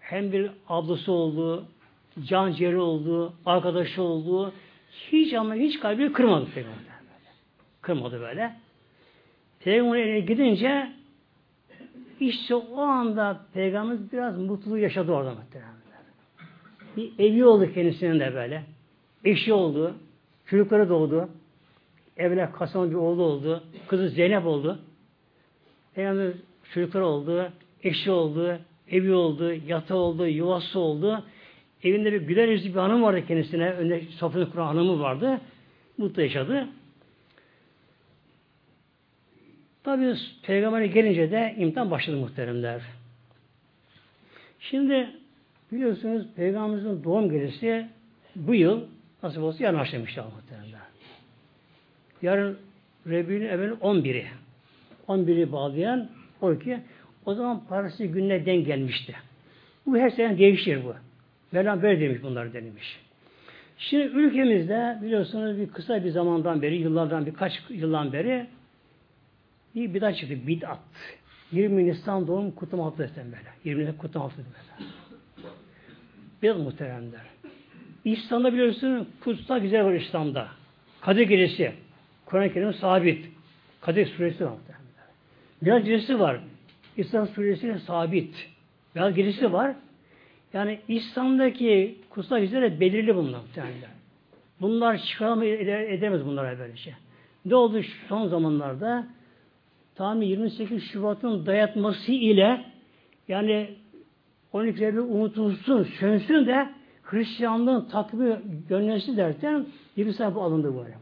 A: hem bir ablası oldu, can ciğeri oldu, arkadaşı oldu. Hiç ama hiç kalbini kırmadı Peygamber. Böyle. Kırmadı böyle. Peygamber'in eline gidince işte o anda Peygamberimiz biraz mutluluğu yaşadı orada muhtemelen. Bir evi oldu kendisinin de böyle. Eşi oldu. Çocukları doğdu. Evle Kasan bir oğlu oldu. Kızı Zeynep oldu. Peygamber çocukları oldu. Eşi oldu. Evi oldu. Yatağı oldu. Yuvası oldu. Evinde bir güler yüzlü bir hanım vardı kendisine. Önde sofrada kuran hanımı vardı. Mutlu yaşadı. Tabi Peygamber'e gelince de imtihan başladı muhteremler. Şimdi biliyorsunuz Peygamberimizin doğum gecesi bu yıl nasıl olsa yarın akşam inşallah muhteremler. Yarın Rebiy'in evvel 11'i. 11'i bağlayan o ki o zaman parası gününe denk gelmişti. Bu her sene değişir bu. Mevlam böyle demiş bunlar denilmiş. Şimdi ülkemizde biliyorsunuz bir kısa bir zamandan beri, yıllardan birkaç yıldan beri bir bidat çıktı. Bid'at. 20 Nisan doğum kutlaması desem böyle. 20 Nisan kutlaması böyle. Bidat muhteremler. İslam'da biliyorsunuz kutsal güzel var İslam'da. Kadir gecesi. Kur'an-ı Kerim sabit. Kadir suresi var muhteremler. Biraz gecesi var. İslam suresi sabit. Biraz gecesi var. Yani İslam'daki kutsal geceler belirli bunlar. Yani. Bunlar çıkarma edemez bunlara böylece. Ne oldu şu son zamanlarda? Tam 28 Şubat'ın dayatması ile yani 12 Eylül unutulsun, sönsün de Hristiyanlığın takvimi gönlensin derken 20 sayfa alındı bu arada.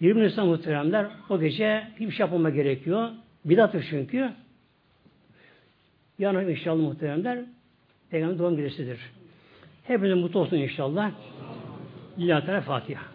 A: 20 Nisan muhteremler o gece hiçbir şey yapmama gerekiyor. Bidattır çünkü. Yarın inşallah muhteremler Peygamber doğum gecesidir. Hepinize mutlu olsun inşallah. Lillahi Teala Fatiha.